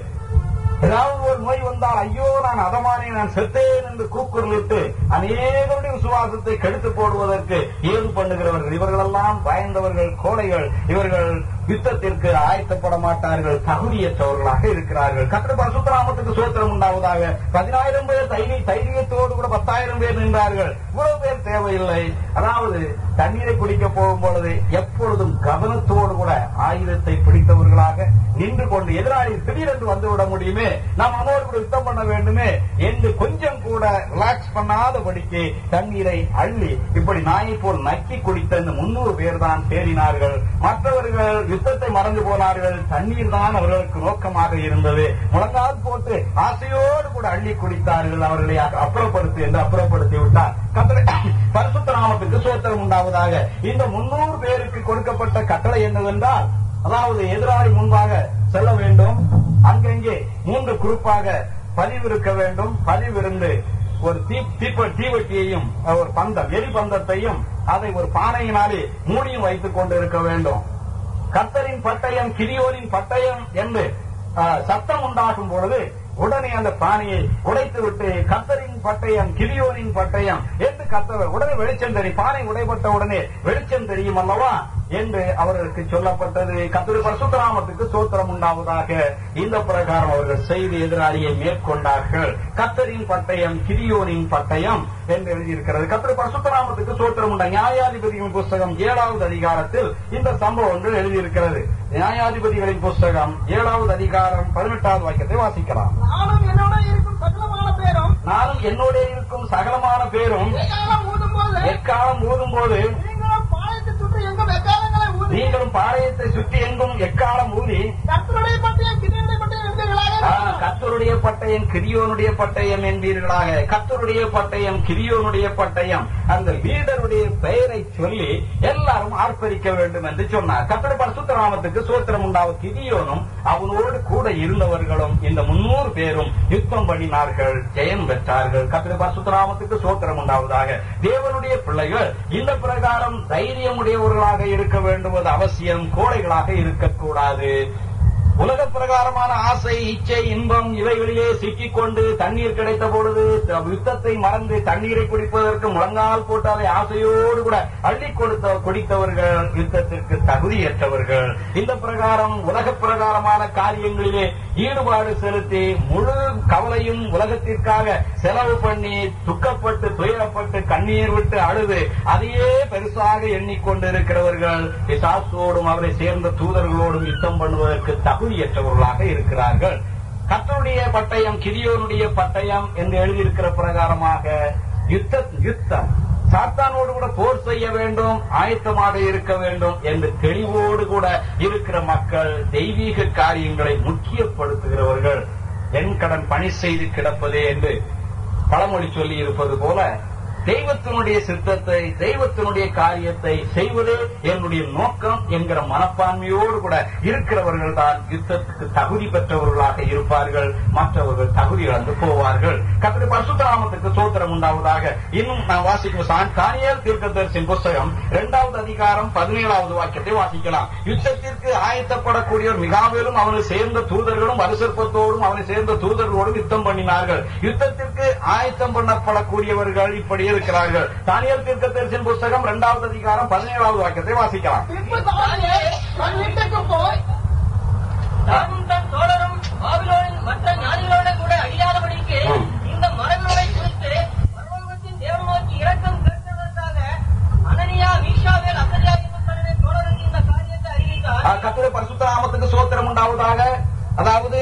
ஏதாவது ஒரு நோய் வந்தால் ஐயோ நான் அதமானே நான் செத்தேன் என்று கூக்குரலிட்டு அநேகருடைய விசுவாசத்தை கெடுத்து போடுவதற்கு ஏது பண்ணுகிறவர்கள்? இவர்களெல்லாம் பயந்தவர்கள் கோடைகள். இவர்கள் யுத்தத்திற்கு ஆயத்தப்பட மாட்டார்கள் தகுதியற்றவர்களாக இருக்கிறார்கள். கத்திர பரசுத்தராமத்துக்கு சோத்திரம் உண்டாவதாக பதினாயிரம் பேர் தைரிய தைரியத்தோடு கூட பத்தாயிரம் பேர் நின்றார்கள். இவ்வளவு பேர் தேவையில்லை. அதாவது தண்ணீரை குடிக்க போகும் பொழுது எப்பொழுதும் கவனத்தோடு கூட ஆயுதத்தை பிடித்தவர்களாக நின்று கொண்டு எதிராளி திடீரென்று வந்துவிட முடியுமே? நாம் அவனோடு கூட யுத்தம் பண்ண வேண்டுமே? என்று கொஞ்சம் கூட ரிலாக்ஸ் பண்ணாதபடிக்கு தண்ணீரை அள்ளி இப்படி நாயை போல் நக்கி குடித்த இந்த முன்னூறு பேர் தான் தேறினார்கள். மற்றவர்கள் யுத்தத்தை மறந்து போனார்கள். தண்ணீர் தான் அவர்களுக்கு நோக்கமாக இருந்தது. முழங்கால் போட்டு ஆசையோடு கூட அள்ளி குடித்தார்கள். அவர்களை அப்புறப்படுத்தி என்று அப்புறப்படுத்தி விட்டார். பரிசுத்த நாமத்துக்கு சோத்திரம் உண்டாவதாக. இந்த முன்னூறு பேருக்கு கொடுக்கப்பட்ட கட்டளை என்னவென்றால் அதாவது எதிராளி முன்பாக செல்ல வேண்டும். அங்கங்கே மூன்று குறுப்பாக பதிவு இருக்க வேண்டும். பதிவு இருந்து ஒரு தீ தீப்ப தீவட்டியையும் ஒரு பந்தம் எரி பந்தத்தையும் அதை ஒரு பானையினாலே மூடியும் வைத்துக் கொண்டு இருக்க வேண்டும். கத்தரின் பட்டயம் கிரியோரின் பட்டயம் என்று சத்தம் உண்டாகும் பொழுது உடனே அந்த பானையை உடைத்துவிட்டு கத்தரின் பட்டயம் கிரியோரின் பட்டயம் என்று கத்தவர் உடனே வெளிச்சம் தெரியும் பானை உடைபட்ட உடனே வெளிச்சம் தெரியும் அல்லவா? என்று அவர்களுக்கு சொல்லப்பட்டது. கத்திரி பரசுத்தராமத்துக்கு சோத்திரம் உண்டாவதாக. இந்த பிரகாரம் அவர்கள் செய்து எதிராளியை மேற்கொண்டார்கள். கத்தரின் பட்டயம் கிரியோனின் பட்டயம் என்று எழுதியிருக்கிறது. கத்திரி பரசுத்தராமத்துக்கு சோத்திரம் உண்டா? நியாயாதிபதிகளின் புஸ்தகம் ஏழாவது அதிகாரத்தில் இந்த சம்பவங்கள் எழுதியிருக்கிறது. நியாயாதிபதிகளின் புஸ்தகம் ஏழாவது அதிகாரம் பதினெட்டாவது வாக்கியத்தை வாசிக்கலாம். நானும் என்னோட இருக்கும் சகலமான பேரும் எக்காலம் ஊதும் போது எங்கும் நீங்களும் பாளையத்தை சுற்றி எங்கும் எக்காலம் ஊதி கர்த்தருடைய பட்டயம் கிரியனுடைய பட்டயம் என்பீர்களாக? கத்தருடைய பட்டயம் கிரியோனுடைய பட்டயம் என்பீர்களாக. கத்தருடைய பட்டயம் கிரியோனுடைய பட்டயம். அந்த லீடருடைய பெயரை சொல்லி எல்லாரும் ஆர்ப்பரிக்க வேண்டும் என்று சொன்னார். கத்தர் பரிசுத்த நாமத்துக்கு சோத்திரம் உண்டாவது கிரியோனும் அவனோடு கூட இருந்தவர்களும் இந்த முன்னூறு பேரும் யுத்தம் பண்ணினார்கள் ஜெயம் பெற்றார்கள். கத்திர பரசுத்தராமத்துக்கு சோத்திரம் உண்டாவதாக. தேவனுடைய பிள்ளைகள் இந்த பிரகாரம் தைரியமுடையவர்களாக இருக்க என்பது அவசியம். கோடைகளாக இருக்கக்கூடாது. உலக பிரகாரமான ஆசை இச்சை இன்பம் இவைகளிலே சிக்கிக்கொண்டு தண்ணீர் கிடைத்த பொழுது யுத்தத்தை மறந்து தண்ணீரை குடிப்பதற்கு முழங்கால் போட்டாலே ஆசையோடு கூட அள்ளி கொடுத்த குடித்தவர்கள் யுத்தத்திற்கு தகுதியற்றவர்கள். இந்த பிரகாரம் உலக பிரகாரமான காரியங்களிலே ஈடுபாடு செலுத்தி முழு கவலையும் உலகத்திற்காக செலவு பண்ணி துக்கப்பட்டு துயரப்பட்டு கண்ணீர் விட்டு அழுது அதையே பெருசாக எண்ணிக்கொண்டிருக்கிறவர்கள் பிசாசோடும் அவரை சேர்ந்த தூதர்களோடும் யுத்தம் பண்ணுவதற்கு தகுதியற்றவர்களாக இருக்கிறார்கள். கத்தனுடைய பட்டயம் கிரியோனுடைய பட்டயம் என்று எழுதியிருக்கிற பிரகாரமாக யுத்த யுத்தம். சாத்தானோடு கூட போர் செய்ய வேண்டும் ஆயத்தமாக இருக்க வேண்டும் என்று தெளிவோடு கூட இருக்கிற மக்கள் தெய்வீக காரியங்களை முக்கியப்படுத்துகிறவர்கள். என் கடன் பணி செய்து கிடப்பதே என்று பழமொழி சொல்லி இருப்பது போல தெய்வத்தினுடைய சித்தத்தை தெய்வத்தினுடைய காரியத்தை செய்வது என்னுடைய நோக்கம் என்கிற மனப்பான்மையோடு கூட இருக்கிறவர்கள் தான் யுத்தத்துக்கு தகுதி பெற்றவர்களாக இருப்பார்கள். மற்றவர்கள் தகுதி இழந்து போவார்கள். கத்திரி பரசுத்தராமத்துக்கு சோத்திரம் உண்டாவதாக இன்னும் நான் வாசிக்கும் தானியல் தீர்க்கதரிசின் புஸ்தகம் இரண்டாவது அதிகாரம் பதினேழாவது வாக்கியத்தை வாசிக்கலாம். யுத்தத்திற்கு ஆயத்தப்படக்கூடியவர் மிகாவிலும் அவனை சேர்ந்த தூதர்களும் வருசற்பத்தோடும் அவனை சேர்ந்த தூதர்களோடும் யுத்தம் பண்ணினார்கள். யுத்தத்திற்கு ஆயத்தம் பண்ணப்படக்கூடியவர்கள் இப்படி இருக்கிறார்கள். தானியல் தீர்க்கதரிசின் புஸ்தகம் இரண்டாவது அதிகாரம் பதினேழாவது வாக்கியத்தை வாசிக்கலாம். தோழரும் மற்ற ஞானிகளோட கூட அழியாதபடிக்கு. இந்த மரங்களை குறித்து பரலோகத்தின் தேவன் நோக்கி இரக்கம் கேட்கிறதற்காக அனனியா மீஷாவேல் அசரியா என்னும் தன்னுடைய தோழருக்கு இந்த காரியத்தை அறிவித்தார். கத்திர பரிசுத்த நாமத்துக்கு சோத்திரம் உண்டாவதாக. அதாவது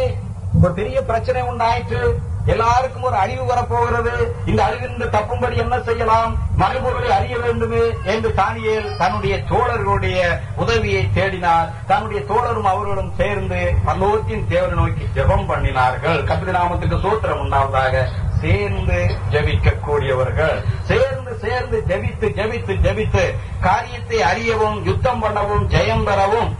ஒரு பெரிய பிரச்சனை உண்டாயிற்று. எல்லாருக்கும் ஒரு அறிவு வரப்போகிறது. இந்த அறிவிலிருந்து தப்பும்படி என்ன செய்யலாம்? மறுபொருளை அறிய வேண்டும் என்று தானியல் தன்னுடைய தோழர்களுடைய உதவியை தேடினார். தன்னுடைய தோழரும் அவர்களும் சேர்ந்து பல்லோகத்தின் தேவரை நோக்கி ஜெபம் பண்ணினார்கள். கத்திர நாமத்துக்கு சூத்திரம் உண்டாவதாக. சேர்ந்து ஜெபிக்கக்கூடியவர்கள். சேர்ந்து சேர்ந்து ஜெபித்து ஜெபித்து ஜெபித்து காரியத்தை அறியவும் யுத்தம் பண்ணவும் ஜெயம் பெறவும்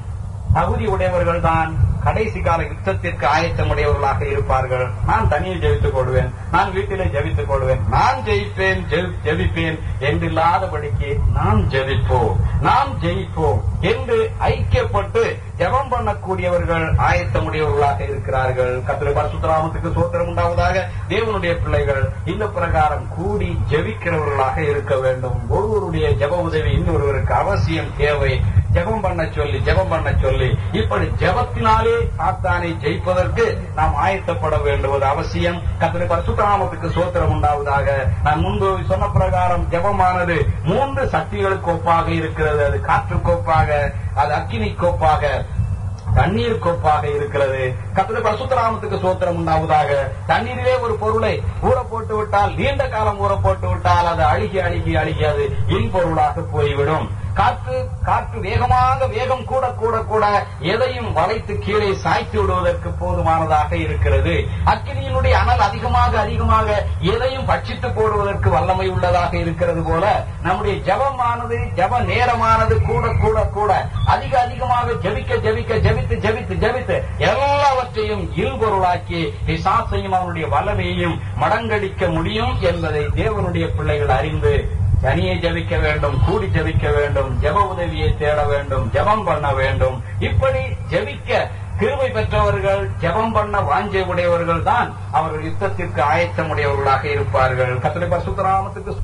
தகுதி உடையவர்கள் தான் கடைசி கால யுத்தத்திற்கு ஆயத்தமுடையவர்களாக இருப்பார்கள். நான் தனியில் ஜெபித்துக் கொள்வேன். நான் வீட்டிலே ஜெபித்துக் கொள்வேன். நான் ஜெயிப்பேன் ஜெபிப்பேன் என்றில்லாதபடிக்கு நாம் ஜெபிப்போம். நாம் ஜெயிப்போம் என்று ஐக்கியப்பட்டு ஜெபம் பண்ணக்கூடியவர்கள் ஆயத்தமுடையவர்களாக இருக்கிறார்கள். கத்திர பரசுத்தராமத்துக்கு சோத்திரம் உண்டாவதாக தேவனுடைய பிள்ளைகள் இந்த பிரகாரம் கூடி ஜெபிக்கிறவர்களாக இருக்க வேண்டும். ஒருவருடைய ஜெப உதவி இன்னொருவருக்கு அவசியம் தேவை. ஜெபம் பண்ண சொல்லி ஜெபம் பண்ண சொல்லி. இப்படி ஜெபத்தினாலே சாத்தானை ஜெயிப்பதற்கு நாம் ஆயத்தப்பட வேண்டுவது அவசியம். கத்திரி பரசுத்தராமத்துக்கு சோத்திரம் உண்டாவதாக. நான் முன்பு சொன்ன பிரகாரம் ஜெபமானது மூன்று சக்திகளுக்கு ஒப்பாக இருக்கிறது. அது காற்று கோப்பாக அது அக்கினி கோப்பாக தண்ணீர் கோப்பாக இருக்கிறது. கத்திர பரசுத்தராமத்துக்கு சோத்திரம் உண்டாவதாக. தண்ணீரிலே ஒரு பொருளை ஊற போட்டு விட்டால் நீண்ட காலம் ஊற போட்டு விட்டால் அது அழுகி அழுகி அழுகி அது இன்பொருளாக போய்விடும். காற்று காற்று வேகமாக வேகம் கூட கூட கூட எதையும் வளைத்து கீழே சாய்த்து விடுவதற்கு போதுமானதாக இருக்கிறது. அக்கினியினுடைய அனல் அதிகமாக அதிகமாக எதையும் பட்சித்து போடுவதற்கு வல்லமை உள்ளதாக இருக்கிறது போல நம்முடைய ஜபமானது ஜப நேரமானது கூட கூட கூட அதிக அதிகமாக ஜெபிக்க ஜெபிக்க ஜபித்து ஜெபித்து ஜெபித்து எல்லாவற்றையும் இருபொருளாக்கி பிசாசையும் அவனுடைய வல்லமையையும் மடங்கடிக்க முடியும் என்பதை தேவனுடைய பிள்ளைகள் அறிந்து தனியே ஜெபிக்க வேண்டும் கூடி ஜெபிக்க வேண்டும் ஜெப உதவியை தேட வேண்டும் ஜெபம் பண்ண வேண்டும். இப்படி ஜெபிக்க கிருமை பெற்றவர்கள் ஜெபம் பண்ண வாஞ்சை உடையவர்கள் தான் அவர்கள் யுத்தத்திற்கு ஆயத்தமுடையவர்களாக இருப்பார்கள். கத்திரை பசுத்தராமத்துக்கு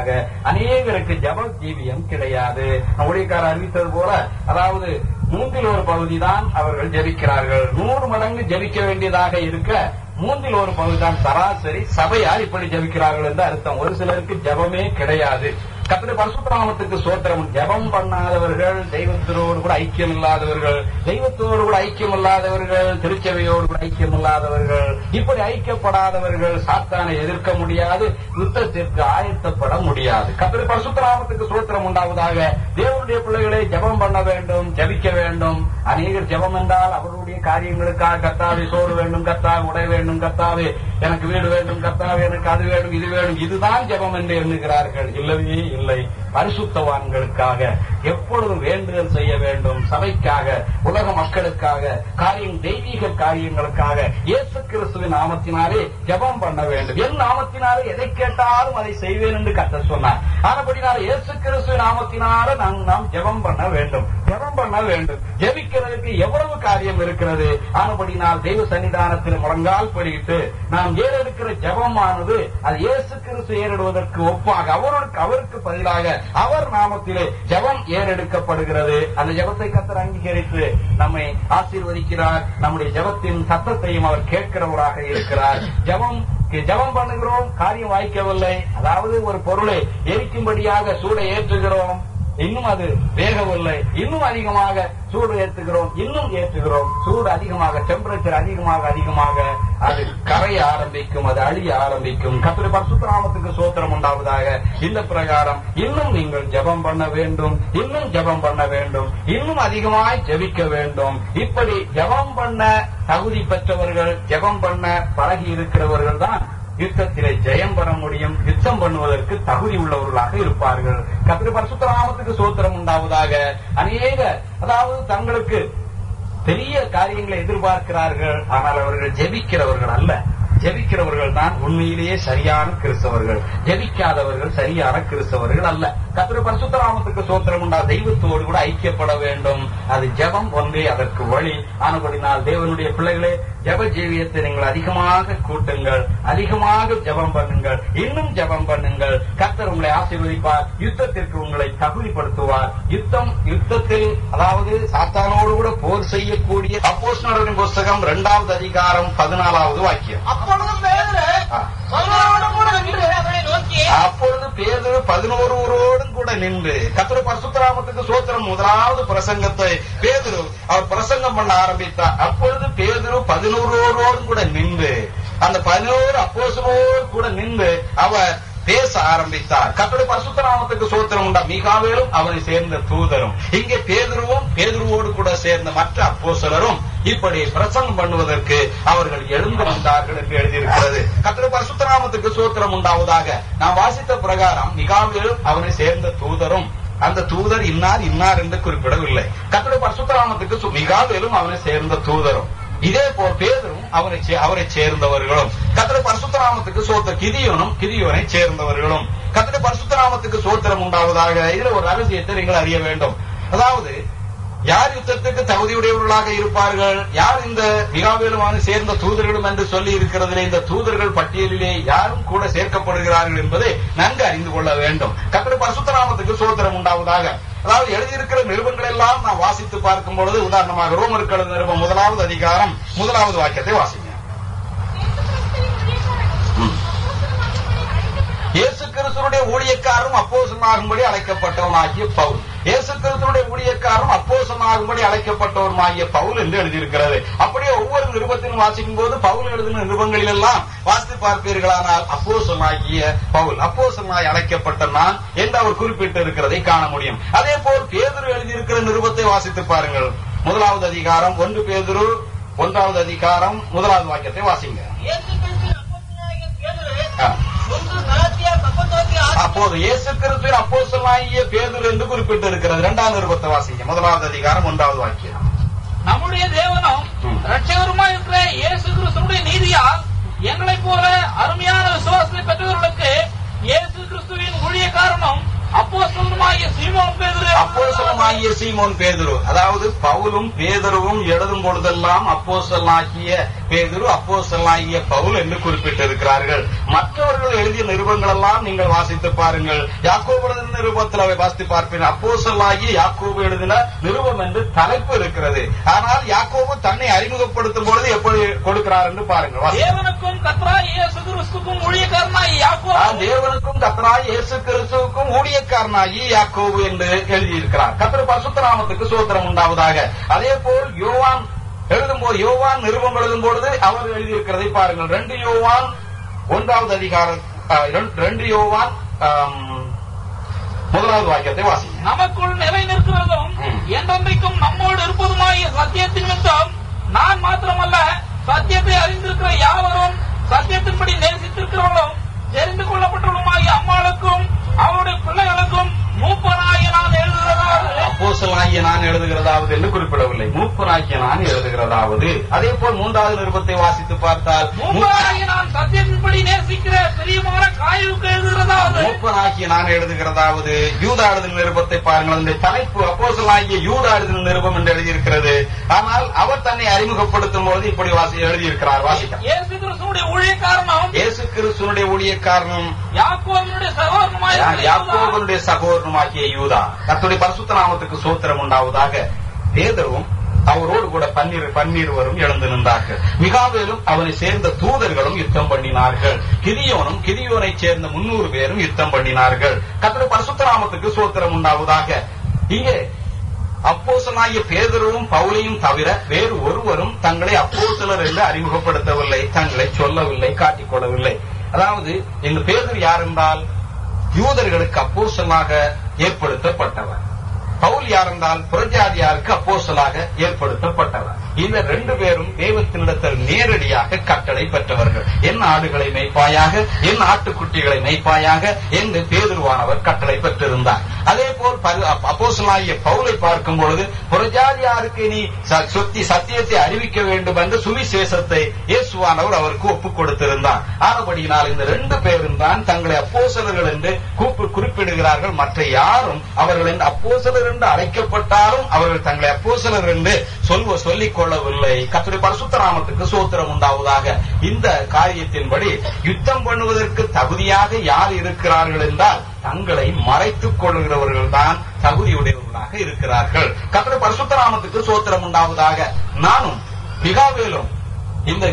ஆக, அநேகருக்கு ஜப ஜீவியம் கிடையாது. ஊழியக்காரர் அறிவித்தது போல அதாவது மூன்றில் ஒரு பகுதி தான் அவர்கள் ஜெபிக்கிறார்கள். நூறு மடங்கு ஜெபிக்க வேண்டியதாக இருக்க மூன்றில் ஒரு பகுதி தான் சராசரி. சபையார் இப்படி ஜபிக்கிறார்கள் என்று அர்த்தம். ஒரு சிலருக்கு ஜபமே கிடையாது. கத்திர பரசுத்தராமத்துக்கு சோத்திரம் ஜெபம் பண்ணாதவர்கள் தெய்வத்தோடு கூட ஐக்கியம் இல்லாதவர்கள் தெய்வத்தோடு கூட ஐக்கியம் இல்லாதவர்கள் திருச்சபையோடு கூட ஐக்கியம் இல்லாதவர்கள் இப்படி ஐக்கியப்படாதவர்கள் சாத்தானை எதிர்க்க முடியாது யுத்தத்திற்கு ஆயத்தப்பட முடியாது. கத்திர பரசுத்தராமத்துக்கு சோத்திரம் உண்டாவதாக. தேவனுடைய பிள்ளைகளை ஜெபம் பண்ண வேண்டும் ஜெபிக்க வேண்டும். அநேகர் ஜெபம் என்றால் அவருடைய காரியங்களுக்காக கத்தாவை சோறு வேண்டும் கத்தாவை உடை வேண்டும் கத்தாவை எனக்கு வீடு வேண்டும் கத்தாவே எனக்கு அது வேண்டும் இது வேண்டும் இதுதான் ஜபம் என்று எண்ணுகிறார்கள். இல்லவே இல்லை. பரிசுத்தவான்களுக்காக எப்பொழுதும் வேண்டுதல் செய்ய வேண்டும். சபைக்காக உலக மக்களுக்காக காரியம் தெய்வீக காரியங்களுக்காக இயேசு கிறிஸ்துவின் நாமத்தினாலே ஜெபம் பண்ண வேண்டும். என் நாமத்தினாலே எதை கேட்டாலும் அதை செய்வேன் என்று கத்த சொன்னார். ஆனபடினால இயேசு கிறிஸ்துவின் நாமத்தினால நாம் நாம் ஜெபம் பண்ண வேண்டும். ஜெபம் பண்ண வேண்டும். ஜெபிக்கிறதுக்கு எவ்வளவு காரியம் இருக்கிறது? ஆனபடினால் தெய்வ சன்னிதானத்தில் முழங்கால் படிவிட்டு நாம் ஏறெடுக்கிற ஜபமானது அது இயேசு கிறிஸ்து ஏறிடுவதற்கு ஒப்பாக அவருக்கு அவருக்கு பதிலாக அவர் நாமத்திலே ஜெபம் ஏறெடுக்கப்படுகிறது. அந்த ஜெபத்தை கத்தர் அங்கீகரித்து நம்மை ஆசீர்வதிக்கிறார். நம்முடைய ஜெபத்தின் சத்தத்தையும் அவர் கேட்கிறவராக இருக்கிறார். ஜெபம் ஜெபம் பண்ணுகிறோம் காரியம் வாய்க்கவில்லை. அதாவது ஒரு பொருளை எரிக்கும்படியாக சூடை ஏற்றுகிறோம். இன்னும் அது வேகவில்லை. இன்னும் அதிகமாக சூடு ஏற்றுகிறோம் இன்னும் ஏற்றுகிறோம். சூடு அதிகமாக டெம்பரேச்சர் அதிகமாக அதிகமாக அது கரைய ஆரம்பிக்கும் அது அழிய ஆரம்பிக்கும். கத்திரி பரசுத்தராமத்துக்கு சோத்திரம் உண்டாவதாக. இந்த பிரகாரம் இன்னும் நீங்கள் ஜெபம் பண்ண வேண்டும் இன்னும் ஜெபம் பண்ண வேண்டும் இன்னும் அதிகமாய் ஜெபிக்க வேண்டும். இப்படி ஜெபம் பண்ண தகுதி பெற்றவர்கள் ஜெபம் பண்ண பழகி இருக்கிறவர்கள் தான் யுத்தத்திலே ஜெயம் பெற முடியும் யுத்தம் பண்ணுவதற்கு தகுதி உள்ளவர்களாக இருப்பார்கள். கத்திர பரசுத்தராமத்துக்கு சோத்திரம் உண்டாவதாக. அநேக அதாவது தங்களுக்கு பெரிய காரியங்களை எதிர்பார்க்கிறார்கள். ஆனால் அவர்கள் ஜெபிக்கிறவர்கள் அல்ல. ஜெபிக்கிறவர்கள் தான் உண்மையிலேயே சரியான கிறிஸ்தவர்கள். ஜெபிக்காதவர்கள் சரியான கிறிஸ்தவர்கள் அல்ல. கத்திர பரிசுத்தராமத்துக்கு சோத்திரம் உண்டா? தெய்வத்தோடு கூட ஐக்கியப்பட வேண்டும். அது ஜெபம் ஒன்றே அதற்கு வழி. ஆனபடினால் தேவனுடைய பிள்ளைகளே ஜெப ஜீவியத்தை நீங்கள் அதிகமாக கூட்டுங்கள். அதிகமாக ஜெபம் பண்ணுங்கள். இன்னும் ஜெபம் பண்ணுங்கள். கத்தர் உங்களை ஆசீர்வதிப்பார். யுத்தத்திற்கு உங்களை தகுதிப்படுத்துவார். யுத்தம் யுத்தத்தில் அதாவது சாத்தானோடு கூட போர் செய்யக்கூடிய அப்போஸ்தலரின் புஸ்தகம் இரண்டாவது அதிகாரம் பதினாலாவது வாக்கியம். அப்பொழுது பேதுரு ஆ. பதினோரோடு கூட நின்று கூட நின்று கத்திர பரசுத்தராமத்துக்கு சோத்திரம் முதலாவது பிரசங்கத்தை பேதுரு அவர் பிரசங்கம் பண்ண ஆரம்பித்தார் அப்பொழுது பேதுரு பதினோருவரோடும் கூட நின்று அந்த பதினோரு அப்போசனோடு கூட நின்று அவர் பேச ஆரம்பித்தார். கத்தடி பசுத்தராமத்துக்கு சோத்திரம் உண்டா? மிகாவேலும் அவனை சேர்ந்த தூதரும். இங்கே பேதுருவும் பேதுருவோடு கூட சேர்ந்த மற்ற அப்போசலரும் இப்படி பிரசங்கம் பண்ணுவதற்கு அவர்கள் எழுந்து வந்தார்கள் என்று எழுதியிருக்கிறது. கத்தோட பரிசுத்தராமத்துக்கு சோத்திரம் உண்டாவதாக நாம் வாசித்த பிரகாரம் மிகாவேலும் அவனை சேர்ந்த தூதரும். அந்த தூதர் இன்னார் இன்னார் என்று குறிப்பிடவில்லை. கத்தோட பரசுத்தராமத்துக்கு சு- மிகாவேலும் அவனை சேர்ந்த தூதரும். இதே போல் பேதரும் அவரை அவரை சேர்ந்தவர்களும். கத்திர பரசுத்தராமத்துக்கு சோத்த கிதியோனும் கிதியோனை சேர்ந்தவர்களும். கத்திர பரசுத்தராமத்துக்கு சோத்திரம் உண்டாவதாக இதுல ஒரு ரகசியத்தை நீங்கள் அறிய வேண்டும். அதாவது யார் யுத்தத்துக்கு தகுதியுடையவர்களாக இருப்பார்கள்? யார் இந்த மிகாவேலுமான சேர்ந்த தூதர்களும் என்று சொல்லி இருக்கிறதிலே இந்த தூதர்கள் பட்டியலிலே யாரும் கூட சேர்க்கப்படுகிறார்கள் என்பதை நன்கு அறிந்து கொள்ள வேண்டும். கத்திர பரசுத்தராமத்துக்கு சோத்திரம் உண்டாவதாக. அதாவது எழுதியிருக்கிற நிருபங்கள் எல்லாம் நான் வாசித்து பார்க்கும் பொழுது உதாரணமாக ரோமர்கள் நிருபம் முதலாவது அதிகாரம் முதலாவது வாக்கியத்தை வாசிங்க. இயேசு கிறிஸ்துடைய ஊழியக்காரரும் அப்போசனாகும்படி அழைக்கப்பட்டவனாகிய பவுல். இயேசு கிறிஸ்துடைய ஊழியக்காரரும் ஆகும்படி அழைக்கப்பட்டவருமாகிய பவுல் என்று எழுதியிருக்கிறது. அப்படியே ஒவ்வொரு நிருபத்திலும் வாசிக்கும் போது பவுல் எழுதின நிருபங்களில் எல்லாம் வாசித்து பார்ப்பீர்களானால் அப்போசனாகிய பவுல் அப்போசனாய் அழைக்கப்பட்ட நான் என்று அவர் குறிப்பிட்டு இருக்கிறதை காண முடியும். அதே போல் பேதுரு எழுதியிருக்கிற நிருபத்தை வாசித்து பாருங்கள். முதலாவது அதிகாரம் ஒன்று பேதுரு ஒன்றாவது அதிகாரம் முதலாவது வாக்கியத்தை வாசிங்க இயேசு கிறிஸ்துவின் அப்போஸ்தலனாகிய பேதுரு, ஆ. ஒன்று கலாத்தியா, கப்பத்தோக்கியா, ஆசியா, அப்போது இயேசு கிறிஸ்துவின் அப்போஸ்தலனாகிய பேதுரு என்று குறிப்பிட்டு இருக்கிறது இரண்டாம் நிருபத்தை வாசிங்க. முதலாவது அதிகாரம் ஒன்றாவது வாக்கியம். நம்முடைய தேவனும் ம். ரட்சகருமாய் இருக்கிற இயேசு கிறிஸ்துடைய நீதியால் எங்களைப் போல அருமையான விசுவாசத்தை பெற்றவர்களுக்கு இயேசு கிறிஸ்துவின் ஊழியக்காரனும் அப்போஸ்தலனும் அப்போஸ்தலனாகிய சீமோன் பேதுரு. அப்போஸ்தலனாகிய சீமோன் பேதுரு. அதாவது பவுலும் பேதுருவும் எழுதும் பொழுதெல்லாம் அப்போஸ்தலனாகிய பேதுரு அப்போஸ்தலனாகிய பவுல் என்று குறிப்பிட்டிருக்கிறார்கள். மற்றவர்கள் எழுதிய நிருபங்கள் எல்லாம் நீங்கள் வாசித்து பாருங்கள். யாக்கோபு எழுதின நிருபத்தில் அவை வாசித்து பார்ப்பீர்கள் அப்போஸ்தலனாகிய யாக்கோபு எழுதின நிருபம் என்று தலைப்பு இருக்கிறது. ஆனால் யாக்கோபு தன்னை அறிமுகப்படுத்தும் பொழுது எப்படி கொடுக்கிறார் என்று பாருங்கள். தேவனுக்கும் கத்ராய் நான் யாக்கோபு. தேவனுக்கும் கத்தராய் இயேசு கிறிஸ்துவுக்கும் ஊழியக்காரனாகி யாக்கோபு என்று எழுதியிருக்கிறார். கத்தர் பசுத்தராமத்துக்கு சோத்திரம் உண்டாவதாக. அதே போல் யோவான் எழுதும்போது யோவான் நிருபம் எழுதும் பொழுது அவர் எழுதியிருக்கிறதை பாருங்கள் ரெண்டு யோவான் ஒன்றாவது அதிகாரம் ரெண்டு- யோவான் முதலாவது வாக்கியத்தை வாசிங்க நமக்குள் நிலை நிற்கிறதும். என்றென்றைக்கும் நம்மோடு இருப்பதுமாகிய சத்தியத்தின் நிமித்தம் நான் மாத்திரமல்ல சத்தியத்தை அறிந்திருக்கிற யாவரும் சத்தியத்தின்படி நேசித்திருக்கிறவர்களும் தெரிந்து கொள்ளப்பட்டவர்களுமாகிய அம்மாளுக்கும் அவருடைய பிள்ளைகளுக்கும் மூப்பனாகிய நான் எழுதுகிறதாவது அப்போஸ்தலனாகிய நான் எழுதுகிறதாவது என்று குறிப்பிடவில்லை. மூப்பனாகிய நான் எழுதுகிறதாவது. அதே போல் மூன்றாவது நிருபத்தை வாசித்து பார்த்தால் மூப்ப- மூப்பனாகிய நான் சத்தியத்தின்படி நேசிக்கிற பிரியமான காயுக்கு எழுதுகிறதாவது. மூப்பனாகிய நான் எழுதுகிறதாவது. யூதா நிருபத்தை பாருங்கள். அந்த தலைப்பு அப்போஸ்தலனாகிய யூதா எழுதின நிருபம் என்று எழுதியிருக்கிறது. ஆனால் அவர் தன்னை அறிமுகப்படுத்தும் போது இப்படி வாசி எழுதியிருக்கிறார். வாசிக்க இயேசு கிறிஸ்துடைய ஊழியக்காரனும். இயேசு கிறிஸ்துவனுடைய ஊழியக்காரனும் யாக்கோபனுடைய சகோதரனுமாய் யாக்கோபனுடைய சகோதரனுமாகிய யூதா. கத்துடைய பரிசுத்த நாமத்துக்கு சோத்திரம் உண்டாவதாக பேதரும் அவரோடு கூட பன்னீர் பன்னீர்வரும் எழுந்து நின்றார்கள். மிகாவேலும் அவனை சேர்ந்த தூதர்களும் யுத்தம் பண்ணினார்கள். கிதியோனும் கிதியோனைச் சேர்ந்த முன்னூறு பேரும் யுத்தம் பண்ணினார்கள். கத்துடைய பரிசுத்த நாமத்துக்கு சோத்திரம் உண்டாவதாக. இங்கே அப்போசனாகிய பேதரும் பவுலையும் தவிர வேறு ஒருவரும் தங்களை அப்போசலர் என்று அறிமுகப்படுத்தவில்லை தங்களை சொல்லவில்லை காட்டிக்கொள்ளவில்லை அதாவது இந்த பேதர் யார் என்றால் யூதர்களுக்கு அப்போசமாக ஏற்படுத்தப்பட்டவர். பவுல் யார் என்றால் அப்போசலாக ஏற்படுத்தப்பட்டவர். இந்த ரெண்டு பேரும் தெய்வத்தினிடத்தில் நேரடியாக கட்டளை பெற்றவர்கள். என் ஆடுகளை மேய்ப்பாயாக என் ஆட்டுக்குட்டிகளை மெய்ப்பாயாக என்று பேதுருவானவர் கட்டளை பெற்றிருந்தார். அதே போல் அப்போசலாகிய பவுலை பார்க்கும் பொழுது புரஜாதியாருக்கு நீ ச- சொத்தி சத்தியத்தை அறிவிக்க வேண்டும் என்று சுவிசேஷத்தை இயேசுவானவர் அவருக்கு ஒப்புக் கொடுத்திருந்தார். ஆனபடியினால் இந்த ரெண்டு பேரும் தான் தங்களை அப்போசலர்கள் என்று குறிப்பிடுகிறார்கள். மற்ற யாரும் அவர்களின் அப்போசலர்கள் அப்போசலர் என்று அழைக்கப்பட்டாலும் அவர்கள் தங்களை அப்போசலர் என்று சொல்வ சொல்லிக் கொள்ளவில்லை. கத்துடைய பரசுத்தராமத்துக்கு சோத்திரம் உண்டாவதாக இந்த காரியத்தின்படி யுத்தம் பண்ணுவதற்கு தகுதியாக யார் இருக்கிறார்கள் என்றால் தங்களை மறைத்துக் கொள்கிறவர்கள் தான் தகுதியுடையவர்களாக இருக்கிறார்கள். கத்துடைய பரசுத்தராமத்துக்கு சோத்திரம் உண்டாவதாக நானும் மிகாவேலும் இந்த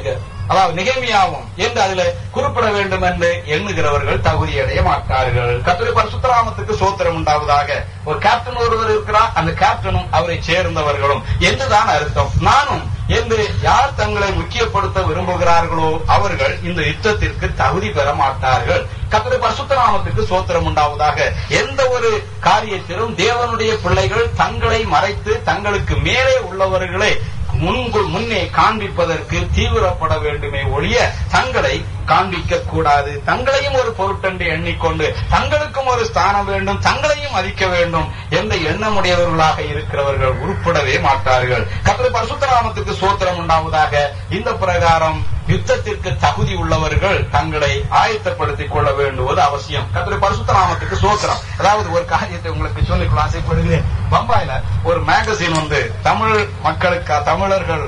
அதாவது நிகழ்மையாகும் என்று அதுல குறிப்பிட வேண்டும் என்று எண்ணுகிறவர்கள் தகுதியடைய மாட்டார்கள். கத்திரி பரசுத்தராமத்துக்கு சோத்திரம் உண்டாவதாக. ஒரு கேப்டன் ஒருவர் இருக்கிறார் அந்த கேப்டனும் அவரை சேர்ந்தவர்களும். என்றுதான் அர்த்தம். நானும் என்று யார் தங்களை முக்கியப்படுத்த விரும்புகிறார்களோ அவர்கள் இந்த யுத்தத்திற்கு தகுதி பெற மாட்டார்கள். கத்திரி பரசுத்தராமத்துக்கு சோத்திரம் உண்டாவதாக. எந்த ஒரு காரியத்திலும் தேவனுடைய பிள்ளைகள் தங்களை மறைத்து தங்களுக்கு மேலே உள்ளவர்களை முன்குள் முன்னே காண்பிப்பதற்கு தீவிரப்பட வேண்டுமே ஒழிய தங்களை காண்பிக்க கூடாது தங்களையும் ஒரு பொருட்டென்று எண்ணிக்கொண்டு தங்களுக்கும் ஒரு ஸ்தானம் வேண்டும் தங்களையும் மதிக்க வேண்டும் என்ற எண்ணமுடையவர்களாக இருக்கிறவர்கள் உருப்படவே மாட்டார்கள். கத்திர பரசுத்தராமத்துக்கு சோத்திரம் உண்டாவதாக இந்த பிரகாரம் யுத்தத்திற்கு தகுதி உள்ளவர்கள் தங்களை ஆயத்தப்படுத்திக் கொள்ள வேண்டுவது அவசியம். கத்திர பரசுத்தராமத்துக்கு சோத்திரம். அதாவது ஒரு காரியத்தை உங்களுக்கு சொல்லிக்கொள்ள ஆசைப்படுகிறேன். பம்பாயில ஒரு மேகசின் வந்து தமிழ் மக்களுக்கு தமிழர்கள்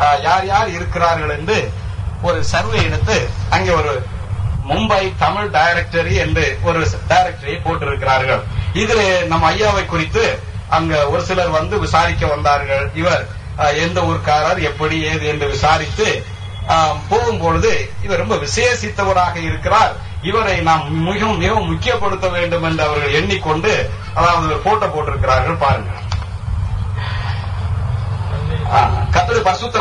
ஆஹ், யார் யார் இருக்கிறார்கள் என்று ஒரு சர்வே எடுத்து அங்கே ஒரு மும்பை தமிழ் டைரக்டரி என்று ஒரு டைரக்டரி போட்டிருக்கிறார்கள். இதில் நம்ம ஐயாவை குறித்து அங்க ஒரு சிலர் வந்து விசாரிக்க வந்தார்கள். இவர் எந்த ஊர்க்காரர் எப்படி ஏது என்று விசாரித்து ஆஹ், போகும்பொழுது இவர் ரொம்ப விசேஷித்தவராக இருக்கிறார். இவரை நாம் மிகவும் மிகவும் முக்கியப்படுத்த வேண்டும் என்று அவர்கள் எண்ணிக்கொண்டு அதாவது போட்டோ போட்டிருக்கிறார்கள் பாருங்கள். கத்தடி பரிசுத்த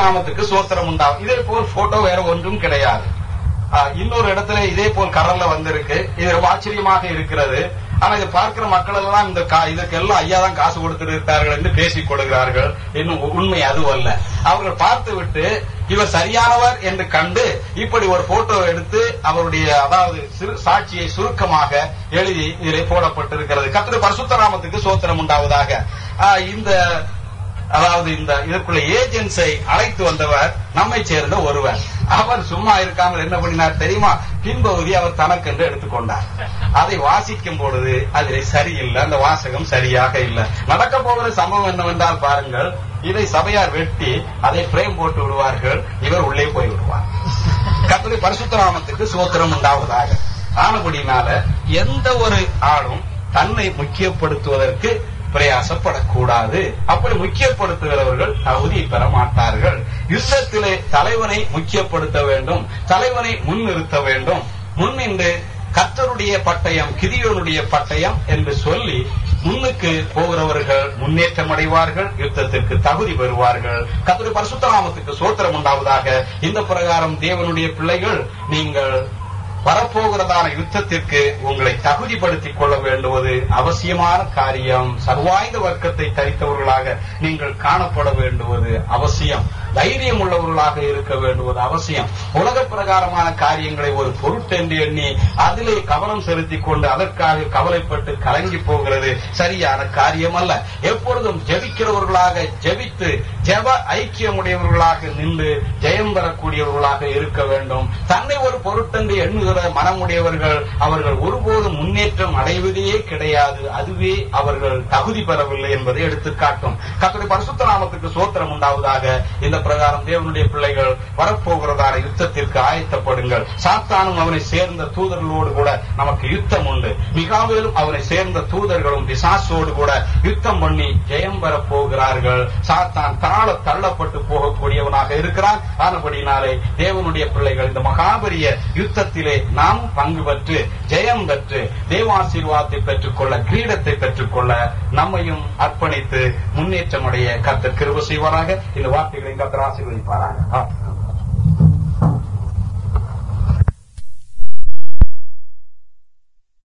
சோத்திரம் உண்டாகும். இதே போல் போட்டோ வேற ஒன்றும் கிடையாது. இன்னொரு இடத்துல இதே போல் கரல்ல வந்திருக்கு. இது ரொம்ப ஆச்சரியமாக இருக்கிறது. ஆனா இதை பார்க்கிற மக்கள் எல்லாம் இந்த இதற்கெல்லாம் ஐயா தான் காசு கொடுத்திருக்கிறார்கள் என்று பேசிக் கொள்கிறார்கள். இன்னும் உண்மை அதுவல்ல அவர்கள் பார்த்து விட்டு இவர் சரியானவர் என்று கண்டு இப்படி ஒரு போட்டோ எடுத்து அவருடைய அதாவது சிறு சாட்சியை சுருக்கமாக எழுதி இதில் போடப்பட்டிருக்கிறது. கத்திர பரிசுத்த நாமத்துக்கு சோத்திரம் உண்டாவதாக. இந்த அதாவது இந்த இதற்குள்ள ஏஜென்ட்ஸை அழைத்து வந்தவர் நம்மை சேர்ந்த ஒருவர். அவர் சும்மா இருக்காமல் என்ன பண்ணினார் தெரியுமா? பின்பகுதி அவர் தனக்கென்று எடுத்துக்கொண்டார். அதை வாசிக்கும் பொழுது அதில் சரியில்லை. அந்த வாசகம் சரியாக இல்லை. நடக்க போகிற சம்பவம் என்னவென்றால் பாருங்கள் இதை சபையார் வெட்டி அதை பிரேம் போட்டு விடுவார்கள். இவர் உள்ளே போய் விடுவார். கத்தோலிக்க பரசுத்தராமத்துக்கு சோத்திரம் உண்டாவதாக. ஆனபடினால எந்த ஒரு ஆளும் தன்னை முக்கியப்படுத்துவதற்கு பிரயாசப்படக்கூடாது. அப்படி முக்கியப்படுத்துகிறவர்கள் தகுதி பெற மாட்டார்கள். யுத்தத்திலே தலைவனை முக்கியப்படுத்த வேண்டும். தலைவனை முன்னிறுத்த வேண்டும். முன்னின்று கத்தருடைய பட்டயம் கிதியோனுடைய பட்டயம் என்று சொல்லி முன்னுக்கு போகிறவர்கள் முன்னேற்றம் அடைவார்கள் யுத்தத்திற்கு தகுதி பெறுவார்கள். கர்த்தருடைய பரிசுத்தராமத்துக்கு சோத்திரம் உண்டாவதாக. இந்த பிரகாரம் தேவனுடைய பிள்ளைகள் நீங்கள் வரப்போகிறதான யுத்தத்திற்கு உங்களை தகுதிப்படுத்திக் கொள்ள வேண்டுவது அவசியமான காரியம். சர்வாயுத வர்க்கத்தை தரித்தவர்களாக நீங்கள் காணப்பட வேண்டுவது அவசியம். தைரியம் உள்ளவர்களாக இருக்க வேண்டுவது அவசியம். உலக பிரகாரமான காரியங்களை ஒரு பொருட்டென்று எண்ணி அதிலே கவனம் செலுத்திக் கொண்டு அதற்காக கவலைப்பட்டு கலங்கி போகிறது சரியான காரியம் அல்ல எப்பொழுதும் ஜெபிக்கிறவர்களாக ஜெபித்து ஜெப ஐக்கியமுடையவர்களாக நின்று ஜெயம் பெறக்கூடியவர்களாக இருக்க வேண்டும். தன்னை ஒரு பொருட்டென்று எண்ணுகிற மனமுடையவர்கள் அவர்கள் ஒருபோதும் முன்னேற்றம் அடைவதே கிடையாது. அதுவே அவர்கள் தகுதி பெறவில்லை என்பதை எடுத்துக்காட்டும். கத்தோடைய பரிசுத்த நாமத்துக்கு சோத்திரம் உண்டாவதாக இந்த பிரகாரம் தேவனுடைய பிள்ளைகள் வரப்போகிறதான யுத்தத்திற்கு ஆயத்தப்படுங்கள். சாத்தானும் அவனை சேர்ந்த தூதர்களோடு கூட நமக்கு யுத்தம் உண்டு. மிகாவிலும் அவனை சேர்ந்த தூதர்களும் பிசாசோடு கூட யுத்தம் பண்ணி ஜெயம் பெறப் போகிறார்கள் சாத்தான் தாழ தள்ளப்பட்டு போகக்கூடியவனாக இருக்கிறான். ஆனபடினாலே தேவனுடைய பிள்ளைகள் இந்த மகாபரிய யுத்தத்திலே நாம் பங்கு பெற்று ஜெயம் பெற்று தேவாசீர்வாதத்தை பெற்றுக்கொள்ள கிரீடத்தை பெற்றுக்கொள்ள நம்மையும் அர்ப்பணித்து முன்னேற்றம் அடைய கிருப செய்வாராக. இந்த வார்த்தைகளை கர்த்தர் ஆசீர்வதிப்பாராக.